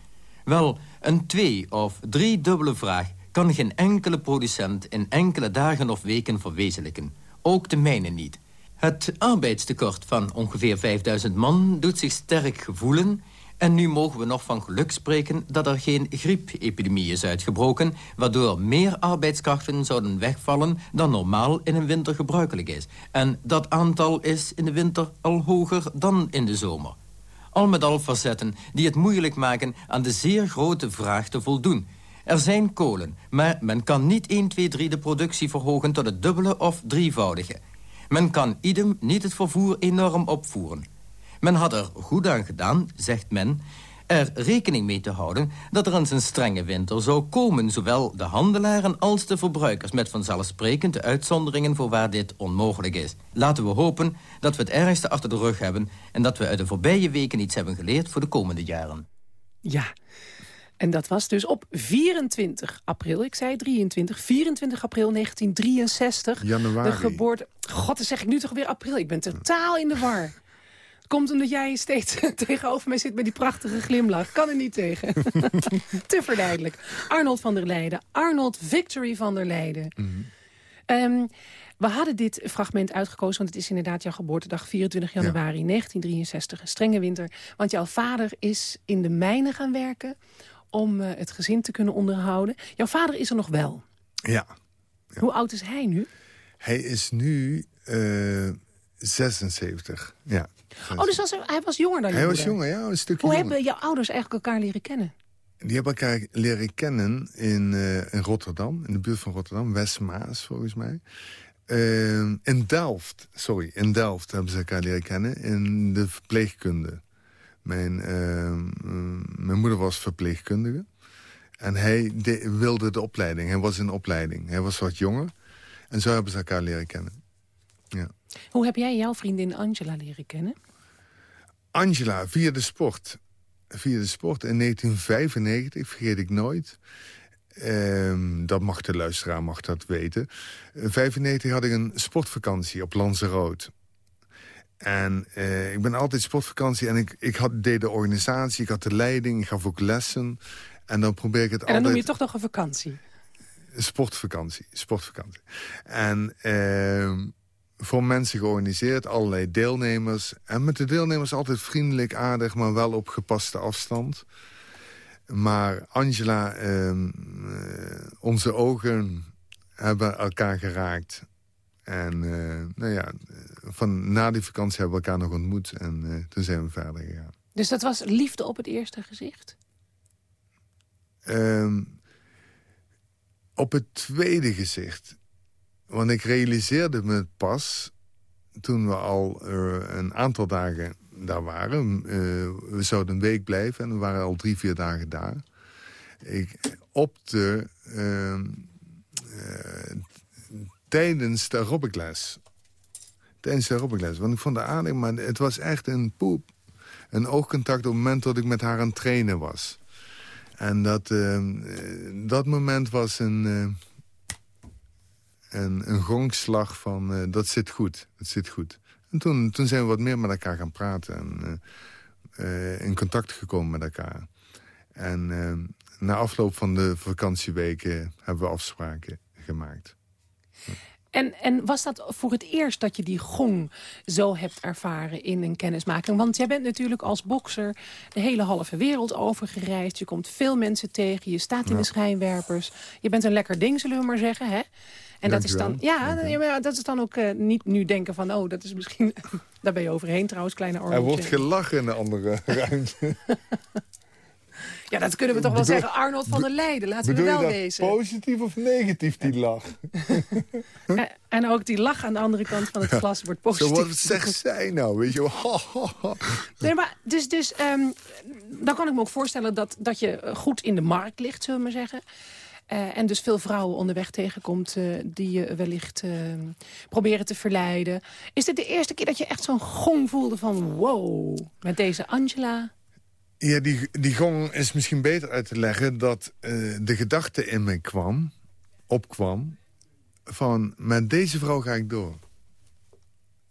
Wel, een twee- of driedubbele vraag kan geen enkele producent in enkele dagen of weken verwezenlijken. Ook de mijnen niet. Het arbeidstekort van ongeveer 5000 man doet zich sterk gevoelen... en nu mogen we nog van geluk spreken dat er geen griepepidemie is uitgebroken... waardoor meer arbeidskrachten zouden wegvallen dan normaal in een winter gebruikelijk is. En dat aantal is in de winter al hoger dan in de zomer. Al met al facetten die het moeilijk maken aan de zeer grote vraag te voldoen. Er zijn kolen, maar men kan niet 1, 2, 3 de productie verhogen tot het dubbele of drievoudige. Men kan idem niet het vervoer enorm opvoeren. Men had er goed aan gedaan, zegt men, er rekening mee te houden dat er eens een strenge winter zou komen, zowel de handelaren als de verbruikers, met vanzelfsprekend de uitzonderingen voor waar dit onmogelijk is. Laten we hopen dat we het ergste achter de rug hebben en dat we uit de voorbije weken iets hebben geleerd voor de komende jaren. Ja, en dat was dus op 24 april, ik zei 23, 24 april 1963. Januari. De geboorte... God, dan zeg ik nu toch weer april. Ik ben totaal in de war. Komt omdat jij steeds tegenover mij zit met die prachtige glimlach. Kan er niet tegen. Te verleidelijk. Arnold van der Leijden. Arnold Victory van der Leijden. Ehm, we hadden dit fragment uitgekozen, want het is inderdaad jouw geboortedag, 24 januari 1963, een strenge winter. Want jouw vader is in de mijnen gaan werken om eh, het gezin te kunnen onderhouden. Jouw vader is er nog wel. Ja. Hoe oud is hij nu? Hij is nu eh 76. Ja. Oh, dus was, hij was jonger dan je Hij was jonger, ja, een stukje Hoe jonger. hebben jouw ouders eigenlijk elkaar leren kennen? Die hebben elkaar leren kennen in, eh, in Rotterdam, in de buurt van Rotterdam, Westmaas volgens mij. Eh, in Delft, sorry, in Delft hebben ze elkaar leren kennen, in de verpleegkunde. Mijn, eh, mm, mijn moeder was verpleegkundige. En hij de- wilde de opleiding, hij was in opleiding. Hij was wat jonger. En zo hebben ze elkaar leren kennen. Ja. Hoe heb jij jouw vriendin Angela leren kennen? Angela, via de sport. Via de sport in 1995, vergeet ik nooit. Ehm, dat mag de luisteraar mag dat weten. In 95 had ik een sportvakantie op Lanzarote. En eh, ik ben altijd sportvakantie en ik, ik had, deed de organisatie, ik had de leiding, ik gaf ook lessen. En dan probeer ik het En dan altijd... noem je toch nog een vakantie. Sportvakantie, sportvakantie. En ehm, voor mensen georganiseerd, allerlei deelnemers. En met de deelnemers altijd vriendelijk, aardig, maar wel op gepaste afstand. Maar Angela, ehm, eh, onze ogen hebben elkaar geraakt. En eh, nou ja, van, na die vakantie hebben we elkaar nog ontmoet. En eh, toen zijn we verder gegaan. Dus dat was liefde op het eerste gezicht? Ehm, op het tweede gezicht. Want ik realiseerde me pas toen we al eh, een aantal dagen daar waren. eh, we zouden een week blijven en we waren al drie, vier dagen daar. Ik, op de... ehm, eh, tijdens aerobicles. Tijdens de aerobicles. Want ik vond het aardig, maar het was echt een poep. Een oogcontact op het moment dat ik met haar aan het trainen was. En dat, eh, dat moment was een, eh, een, gongslag van eh, dat zit goed, dat zit goed. En toen, toen zijn we wat meer met elkaar gaan praten en in contact gekomen met elkaar. En na afloop van de vakantieweken hebben we afspraken gemaakt. En, en was dat voor het eerst dat je die gong zo hebt ervaren in een kennismaking? Want jij bent natuurlijk als bokser de hele halve wereld overgereisd. Je komt veel mensen tegen, je staat in Ja. de schijnwerpers. Je bent een lekker ding, zullen we maar zeggen. Hè? En dat is dan, ja, dat is dan ook eh, niet nu denken van, oh, dat is misschien, daar ben je overheen trouwens, kleine Er orgeltje. wordt gelachen in de andere ruimte. Ja, dat kunnen we toch wel Bedoel- zeggen. Arnold van der Leijden, laten we wel wezen. positief of negatief, die lach? En, en ook die lach aan de andere kant van het glas wordt positief. Zo wat zegt zij nou, weet je. Nee, maar dus, dus ehm, dan kan ik me ook voorstellen dat, dat je eh, goed in de markt ligt, zullen we maar zeggen. Eh, en dus veel vrouwen onderweg tegenkomt eh, die je wellicht eh, proberen te verleiden. Is dit de eerste keer dat je echt zo'n gong voelde van wow, met deze Angela? Ja, die, die gong is misschien beter uit te leggen... dat eh, de gedachte in me kwam, opkwam... van met deze vrouw ga ik door.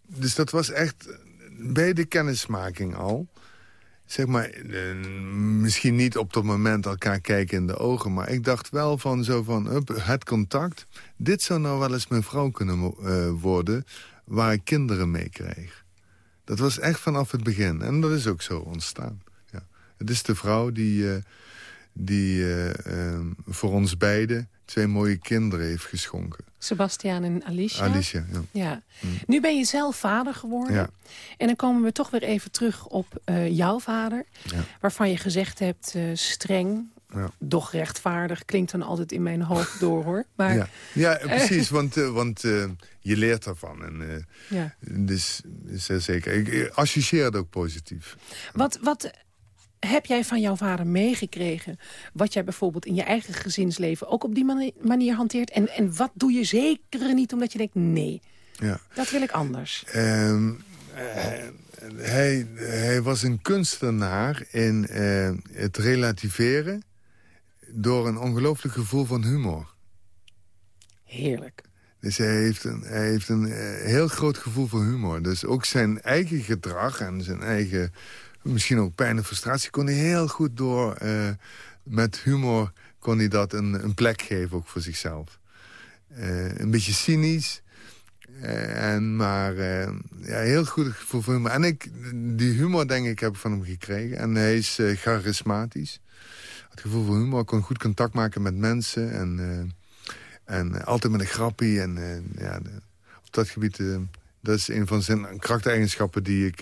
Dus dat was echt bij de kennismaking al... zeg maar, eh, misschien niet op dat moment elkaar kijken in de ogen... maar ik dacht wel van zo van, hup, het contact... dit zou nou wel eens mijn vrouw kunnen eh, worden... waar ik kinderen mee kreeg. Dat was echt vanaf het begin. En dat is ook zo ontstaan. Het is de vrouw die, eh, die eh, ehm, voor ons beiden twee mooie kinderen heeft geschonken. Sebastiaan en Alicia. Alicia, ja. Ja. Nu ben je zelf vader geworden. Ja. En dan komen we toch weer even terug op eh, jouw vader. Ja. Waarvan je gezegd hebt, streng, Ja. doch rechtvaardig. Klinkt dan altijd in mijn hoofd door, hoor. Maar Ja, ja precies, want, want je leert ervan. En, Ja. Dus zeer zeker. Ik eh, associeer het ook positief. Wat, wat heb jij van jouw vader meegekregen... wat jij bijvoorbeeld in je eigen gezinsleven ook op die mani- manier hanteert? En, en wat doe je zeker niet omdat je denkt, nee, Ja. dat wil ik anders? Ehm, eh, hij, hij was een kunstenaar in eh, het relativeren... door een ongelooflijk gevoel van humor. Heerlijk. Dus hij heeft een, hij heeft een eh, heel groot gevoel voor humor. Dus ook zijn eigen gedrag en zijn eigen... misschien ook pijn en frustratie kon hij heel goed door... eh, met humor kon hij dat een, een plek geven, ook voor zichzelf. Eh, een beetje cynisch... eh, en maar ja, heel goed gevoel voor humor. En ik, die humor, denk ik, heb ik van hem gekregen. En hij is charismatisch. Het gevoel voor humor, kon goed contact maken met mensen. En, en altijd met een grappie. En ja, op dat gebied, dat is een van zijn karaktereigenschappen... die ik,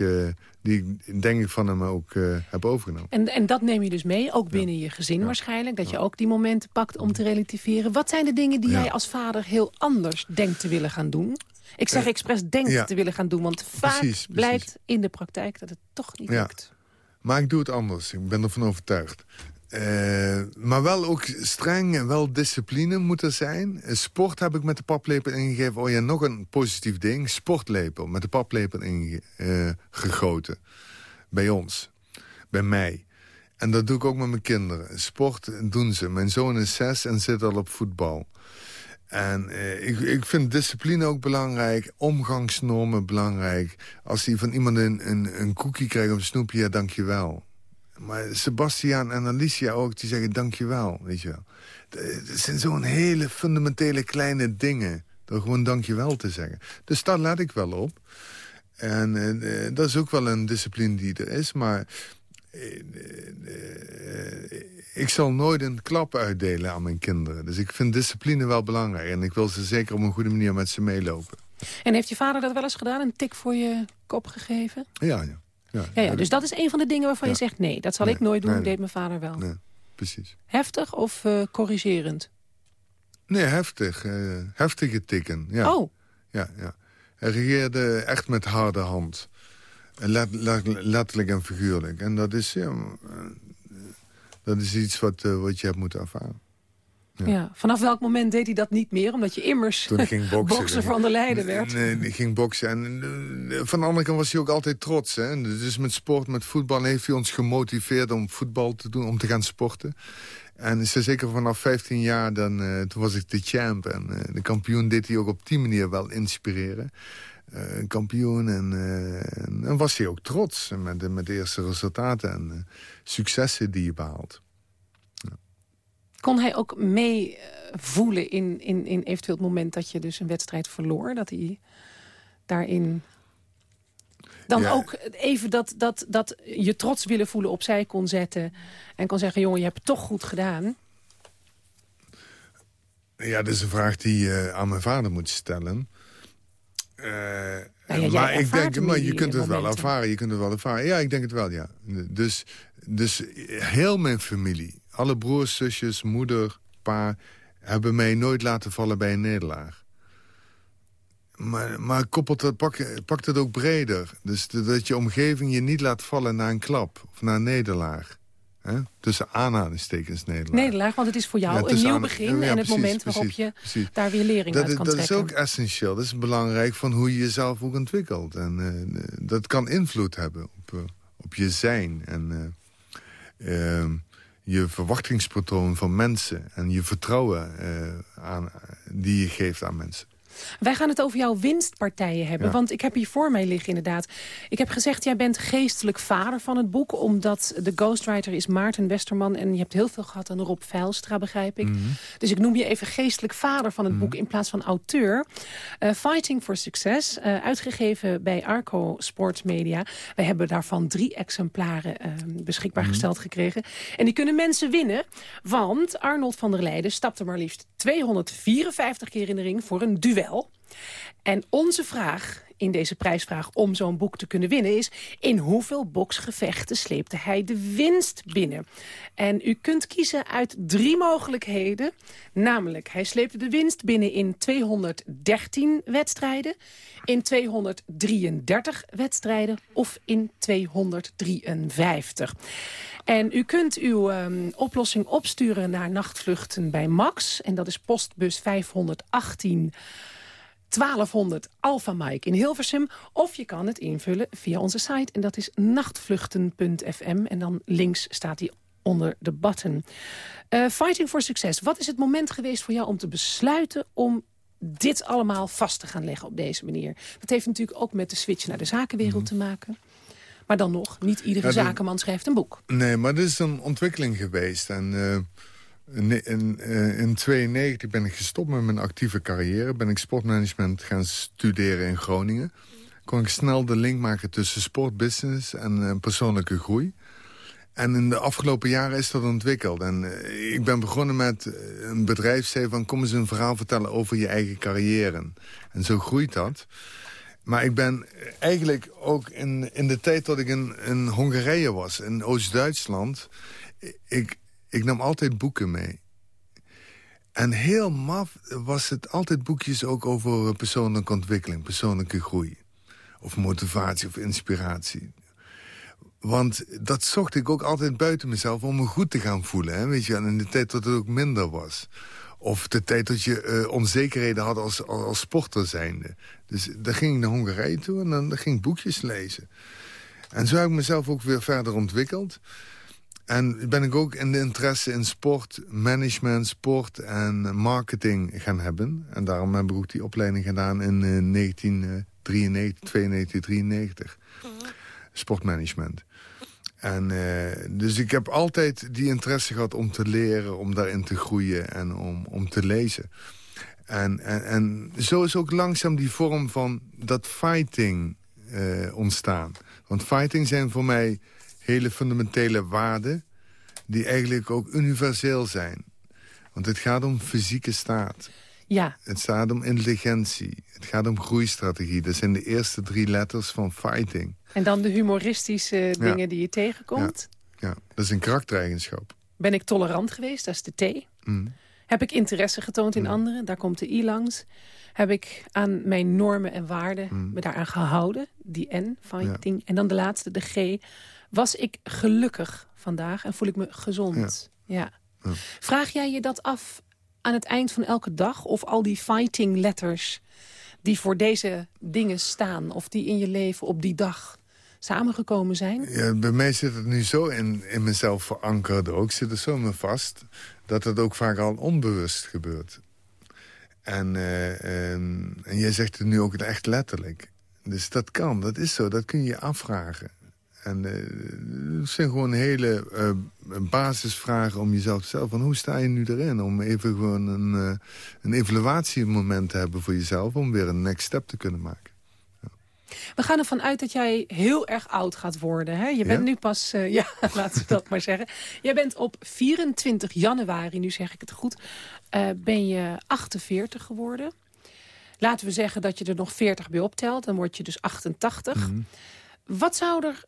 die ik denk ik van hem ook eh, heb overgenomen. En, en dat neem je dus mee, ook binnen je gezin waarschijnlijk. Dat je ook die momenten pakt om te relativeren. Wat zijn de dingen die jij als vader heel anders denkt te willen gaan doen? Ik zeg Eh, expres denkt te willen gaan doen. Want vaak Precies, blijkt in de praktijk dat het toch niet lukt. Maar ik doe het anders. Ik ben ervan overtuigd. Eh, maar wel ook streng en wel discipline moet er zijn. Eh, Sport heb ik met de paplepel ingegeven. Oh ja, nog een positief ding. Sportlepel met de paplepel ingegoten. Bij ons. Bij mij. En dat doe ik ook met mijn kinderen. Sport doen ze. Mijn zoon is zes en zit al op voetbal. En eh, ik, ik vind discipline ook belangrijk. Omgangsnormen belangrijk. Als hij van iemand een, een, een cookie krijgt of een snoepje, ja, dankjewel. Maar Sebastiaan en Alicia ook, die zeggen dankjewel, weet je wel. Het zijn zo'n hele fundamentele kleine dingen. Door gewoon dankjewel te zeggen. Dus daar let ik wel op. En eh, dat is ook wel een discipline die er is. Maar eh, eh, ik zal nooit een klap uitdelen aan mijn kinderen. Dus ik vind discipline wel belangrijk. En ik wil ze zeker op een goede manier met ze meelopen. En heeft je vader dat wel eens gedaan? Een tik voor je kop gegeven? Ja, ja. Ja, Ja, ja, dus dat is een van de dingen waarvan je zegt... nee, dat zal Nee, ik nooit doen, nee, nee. deed mijn vader wel. Nee, precies. Heftig of eh, corrigerend? Nee, heftig. eh, heftige tikken. Ja. Oh, Ja, ja. Hij regeerde echt met harde hand. Let, let, letterlijk en figuurlijk. En dat is, ja, dat is iets wat, uh, wat je hebt moeten ervaren. Ja. ja. Vanaf welk moment deed hij dat niet meer? Omdat je immers Toen ging boksen, bokser van de Leiden werd. Nee, ging boksen. En uh, van de andere kant was hij ook altijd trots. Hè? Dus met sport, met voetbal heeft hij ons gemotiveerd om voetbal te doen, om te gaan sporten. En zeker vanaf 15 jaar, dan, uh, toen was ik de champ. En uh, de kampioen deed hij ook op die manier wel inspireren. Een kampioen en, en, was hij ook trots met, de, met de eerste resultaten en successen die je behaalt. Kon hij ook meevoelen in, in, in eventueel het moment dat je dus een wedstrijd verloor? Dat hij daarin dan ja. ook even dat, dat, dat je trots willen voelen opzij kon zetten... en kon zeggen, jongen, je hebt het toch goed gedaan. Ja, dat is een vraag die je aan mijn vader moet stellen. Uh, nou ja, maar ik denk, maar je kunt het wel ervaren. Je kunt het wel ervaren. Ja, ik denk het wel, ja. Dus, dus heel mijn familie, alle broers, zusjes, moeder, pa... hebben mij nooit laten vallen bij een nederlaag. Maar, maar koppelt het, pak, pakt het ook breder. Dus dat je omgeving je niet laat vallen naar een klap of naar een nederlaag. He? Tussen aanhalingstekens nederlaag. Nederlaag, want het is voor jou ja, een nieuw begin... Ja, en het precies, moment waarop precies, je precies. daar weer lering dat, uit kan dat trekken. Dat is ook essentieel. Dat is belangrijk van hoe je jezelf ook ontwikkelt. En uh, dat kan invloed hebben op, uh, op je zijn. En uh, je verwachtingspatroon van mensen. En je vertrouwen aan, die je geeft aan mensen. Wij gaan het over jouw winstpartijen hebben. Ja. Want ik heb hier voor mij liggen inderdaad. Ik heb gezegd, jij bent geestelijk vader van het boek... omdat de ghostwriter is Maarten Westerman... en je hebt heel veel gehad aan Rob Veilstra, begrijp ik. Mhm. Dus ik noem je even geestelijk vader van het boek... in plaats van auteur. Uh, Fighting for Success, uh, uitgegeven bij Arco Sports Media. We hebben daarvan drie exemplaren uh, beschikbaar Mhm. gesteld gekregen. En die kunnen mensen winnen, want Arnold van der Leijden... stapte maar liefst 254 keer in de ring voor een duel. En onze vraag in deze prijsvraag om zo'n boek te kunnen winnen is... in hoeveel boksgevechten sleepte hij de winst binnen? En u kunt kiezen uit drie mogelijkheden. Namelijk, hij sleepte de winst binnen in 213 wedstrijden... in 233 wedstrijden of in 253. En u kunt uw um, oplossing opsturen naar nachtvluchten bij Max. En dat is postbus 518 1200 Alpha Mike in Hilversum. Of je kan het invullen via onze site. En dat is nachtvluchten.fm. En dan links staat die onder de button. Uh, Fighting for Success. Wat is het moment geweest voor jou om te besluiten... om dit allemaal vast te gaan leggen op deze manier? Dat heeft natuurlijk ook met de switch naar de zakenwereld mm. te maken. Maar dan nog, niet iedere ja, zakenman schrijft een boek. Nee, maar dit is een ontwikkeling geweest. En uh, in 1992 ben ik gestopt met mijn actieve carrière. Ben ik sportmanagement gaan studeren in Groningen. Kon ik snel de link maken tussen sportbusiness en uh, persoonlijke groei. En in de afgelopen jaren is dat ontwikkeld. En uh, ik ben begonnen met een bedrijfsleven van... kom eens een verhaal vertellen over je eigen carrière. En zo groeit dat. Maar ik ben eigenlijk ook in, in de tijd dat ik in, in Hongarije was... in Oost-Duitsland... Ik, ik nam altijd boeken mee. En heel maf was het altijd boekjes ook over persoonlijke ontwikkeling... persoonlijke groei. Of motivatie of inspiratie. Want dat zocht ik ook altijd buiten mezelf om me goed te gaan voelen. Hè? Weet je, en in de tijd dat het ook minder was. Of de tijd dat je uh, onzekerheden had als, als, als, sporter zijnde. Dus daar ging ik naar Hongarije toe en dan, dan ging ik boekjes lezen. En zo heb ik mezelf ook weer verder ontwikkeld. En ben ik ook in de interesse in sport, management, sport en marketing gaan hebben. En daarom heb ik ook die opleiding gedaan in uh, 1993, 92, 93. Sportmanagement. En uh, dus ik heb altijd die interesse gehad om te leren, om daarin te groeien en om, om te lezen. En, en, en zo is ook langzaam die vorm van dat fighting uh, ontstaan. Want fighting zijn voor mij hele fundamentele waarden... die eigenlijk ook universeel zijn. Want het gaat om fysieke staat. Ja. Het gaat om intelligentie. Het gaat om groeistrategie. Dat zijn de eerste drie letters van fighting. En dan de humoristische dingen ja. die je tegenkomt? Ja. ja, dat is een karaktereigenschap. Ben ik tolerant geweest, dat is de T. Mm. Heb ik interesse getoond in anderen? Daar komt de I langs. Heb ik aan mijn normen en waarden Mm. me daaraan gehouden? Die N, fighting. En dan de laatste, de G. Was ik gelukkig vandaag en voel ik me gezond? Ja. Ja. Vraag jij je dat af aan het eind van elke dag? Of al die fighting letters die voor deze dingen staan... of die in je leven op die dag samengekomen zijn? Ja, bij mij zit het nu zo in, in mezelf verankerd ook. Zit er zo in me vast dat het ook vaak al onbewust gebeurt. En, eh, en, en jij zegt het nu ook echt letterlijk. Dus dat kan, dat is zo, dat kun je je afvragen. En eh, het zijn gewoon hele eh, basisvragen om jezelf te stellen. Van hoe sta je nu erin? Om even gewoon een, eh, een evaluatiemoment te hebben voor jezelf... om weer een next step te kunnen maken. We gaan ervan uit dat jij heel erg oud gaat worden. Hè? Je bent Ja? nu pas, ja, laten we dat maar zeggen. Jij bent op 24 januari, nu zeg ik het goed, ben je 48 geworden. Laten we zeggen dat je er nog 40 bij optelt, dan word je dus 88. Mhm. Wat zou er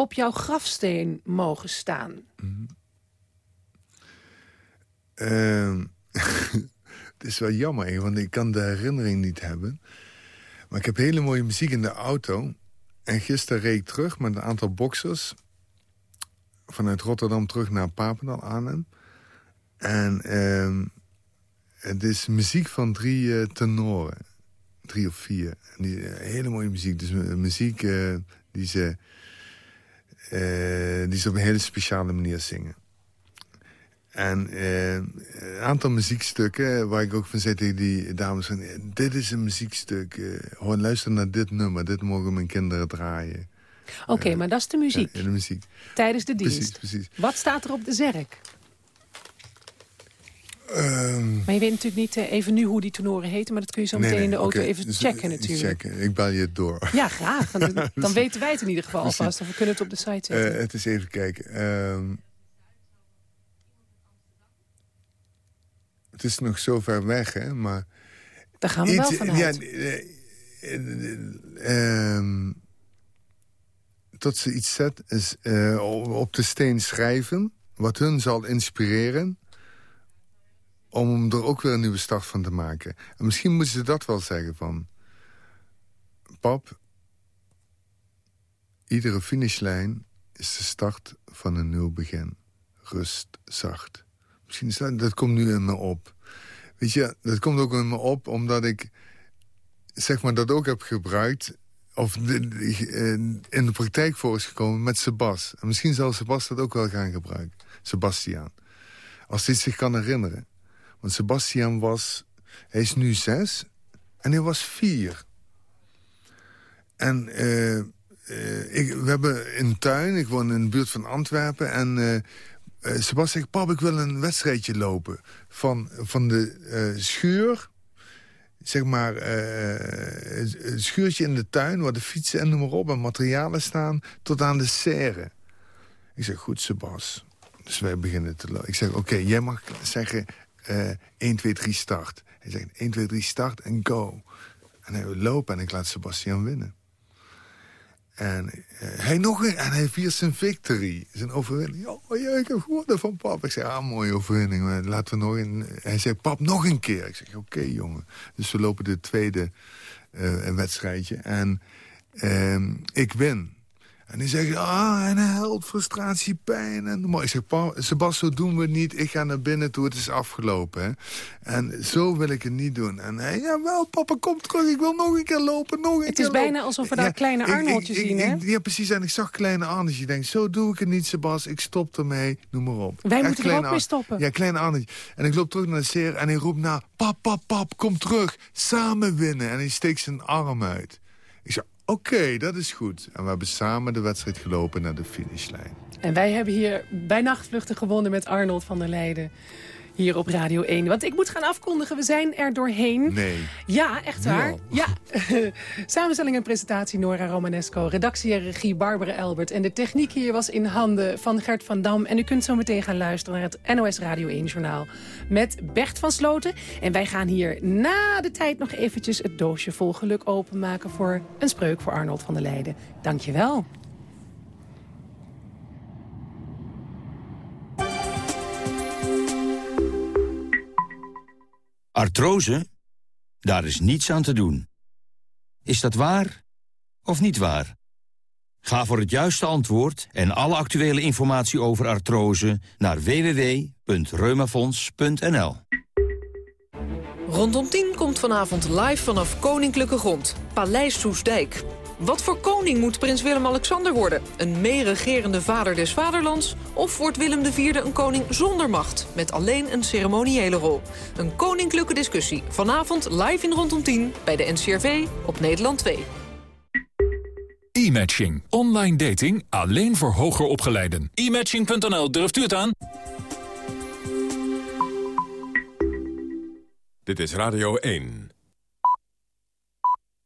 op jouw grafsteen mogen staan? Ehm, het is wel jammer, want ik kan de herinnering niet hebben. Maar ik heb hele mooie muziek in de auto. En gisteren reed ik terug met een aantal boxers... vanuit Rotterdam terug naar Papendal, Arnhem. En ehm, het is muziek van drie eh, tenoren. Drie of vier. En die, eh, hele mooie muziek. Dus mu- muziek eh, die, ze, eh, die ze op een hele speciale manier zingen. En eh, een aantal muziekstukken waar ik ook van zei tegen die dames... Van, eh, dit is een muziekstuk, eh, hoor, luister naar dit nummer. Dit mogen mijn kinderen draaien. Oké, maar dat is de muziek Ja, de muziek. tijdens de dienst. Precies, precies. Wat staat er op de zerk? Ehm, Maar je weet natuurlijk niet eh, even nu hoe die tenoren heten... maar dat kun je zo nee, meteen in de auto even checken eh, natuurlijk. Checken. Ik bel je het door. Ja, graag. Dan, dan weten wij het in ieder geval alvast. Of we kunnen het op de site zetten. Eh, het is even kijken. Ehm, het is nog zo ver weg, hè, maar... Daar gaan we wel vanuit. Ja, eh, eh, eh, ehm, tot ze iets zet, is eh, op de steen schrijven... wat hun zal inspireren... om er ook weer een nieuwe start van te maken. En misschien moeten ze dat wel zeggen van... Pap, iedere finishlijn is de start van een nieuw begin. Rust, zacht. Misschien is dat, dat komt nu in me op. Weet je, dat komt ook in me op omdat ik zeg maar dat ook heb gebruikt... of eh, in de praktijk voor is gekomen met Sebas. En misschien zal Sebas dat ook wel gaan gebruiken. Sebastiaan. Als hij zich kan herinneren. Want Sebastiaan was... Hij is nu zes en hij was vier. En eh, eh, ik, we hebben een tuin, ik woon in de buurt van Antwerpen... en eh, Sebastian zegt, pap, ik wil een wedstrijdje lopen. Van, van de schuur, zeg maar, een schuurtje in de tuin... waar de fietsen en noem maar op en materialen staan, tot aan de serre. Ik zeg, goed, Sebas. Dus wij beginnen te lopen. Ik zeg, oké, jij mag zeggen eh 1, 2, 3, start. Hij zegt, 1, 2, 3, start en go. En hij wil lopen en ik laat Sebastian winnen. En eh, hij nog een, en hij viert zijn victory, zijn overwinning. Oh ja, ik heb gewonnen van pap. Ik zeg, ah, mooie overwinning. maar we nog een... Hij zei, pap, nog een keer. Ik zeg, oké, jongen. Dus we lopen de tweede eh, wedstrijdje. En ehm, ik win. En hij zegt, ah, en hij helpt frustratie, pijn. En, maar ik zeg, zo doen we het niet. Ik ga naar binnen toe, het is afgelopen. Hè? En zo wil ik het niet doen. En hij, jawel, papa, kom terug. Ik wil nog een keer lopen, nog een Het keer is bijna lopen. alsof we daar kleine ik- Arnoldje ik- ik- zien, hè? ik- ja, precies. En ik zag kleine Arnoldje. Ik denk, zo doe ik het niet, Sebas. Ik stop ermee, noem maar op. Wij Echt moeten er ook mee stoppen. Ja, kleine Arnoldje. En ik loop terug naar de seer en hij roept na... Pap, pap, pap, kom terug. Samen winnen. En hij steekt zijn arm uit. Ik zeg, oké, dat is goed. En we hebben samen de wedstrijd gelopen naar de finishlijn. En wij hebben hier bij Nachtvluchten gewonnen met Arnold van der Leijden. Hier op Radio 1. Want ik moet gaan afkondigen, we zijn er doorheen. Nee. Ja, echt waar. Ja. Samenstelling en presentatie Nora Romanesco. Redactie en regie Barbara Elbert. En de techniek hier was in handen van Gert van Dam. En u kunt zo meteen gaan luisteren naar het NOS Radio 1 journaal. Met Bert van Sloten. En wij gaan hier na de tijd nog eventjes het doosje vol geluk openmaken... voor een spreuk voor Arnold van der Leijden. Dankjewel. Artrose? Daar is niets aan te doen. Is dat waar of niet waar? Ga voor het juiste antwoord en alle actuele informatie over artrose naar www.reumafonds.nl. Rondom 10 komt vanavond live vanaf Koninklijke Grond, Paleis Soesdijk. Wat voor koning moet prins Willem-Alexander worden? Een meeregerende vader des vaderlands? Of wordt Willem IV een koning zonder macht, met alleen een ceremoniële rol? Een koninklijke discussie, vanavond live in Rondom 10 bij de NCRV op Nederland 2. E-matching. Online dating alleen voor hoger opgeleiden. E-matching.nl, durft u het aan? Dit is Radio 1.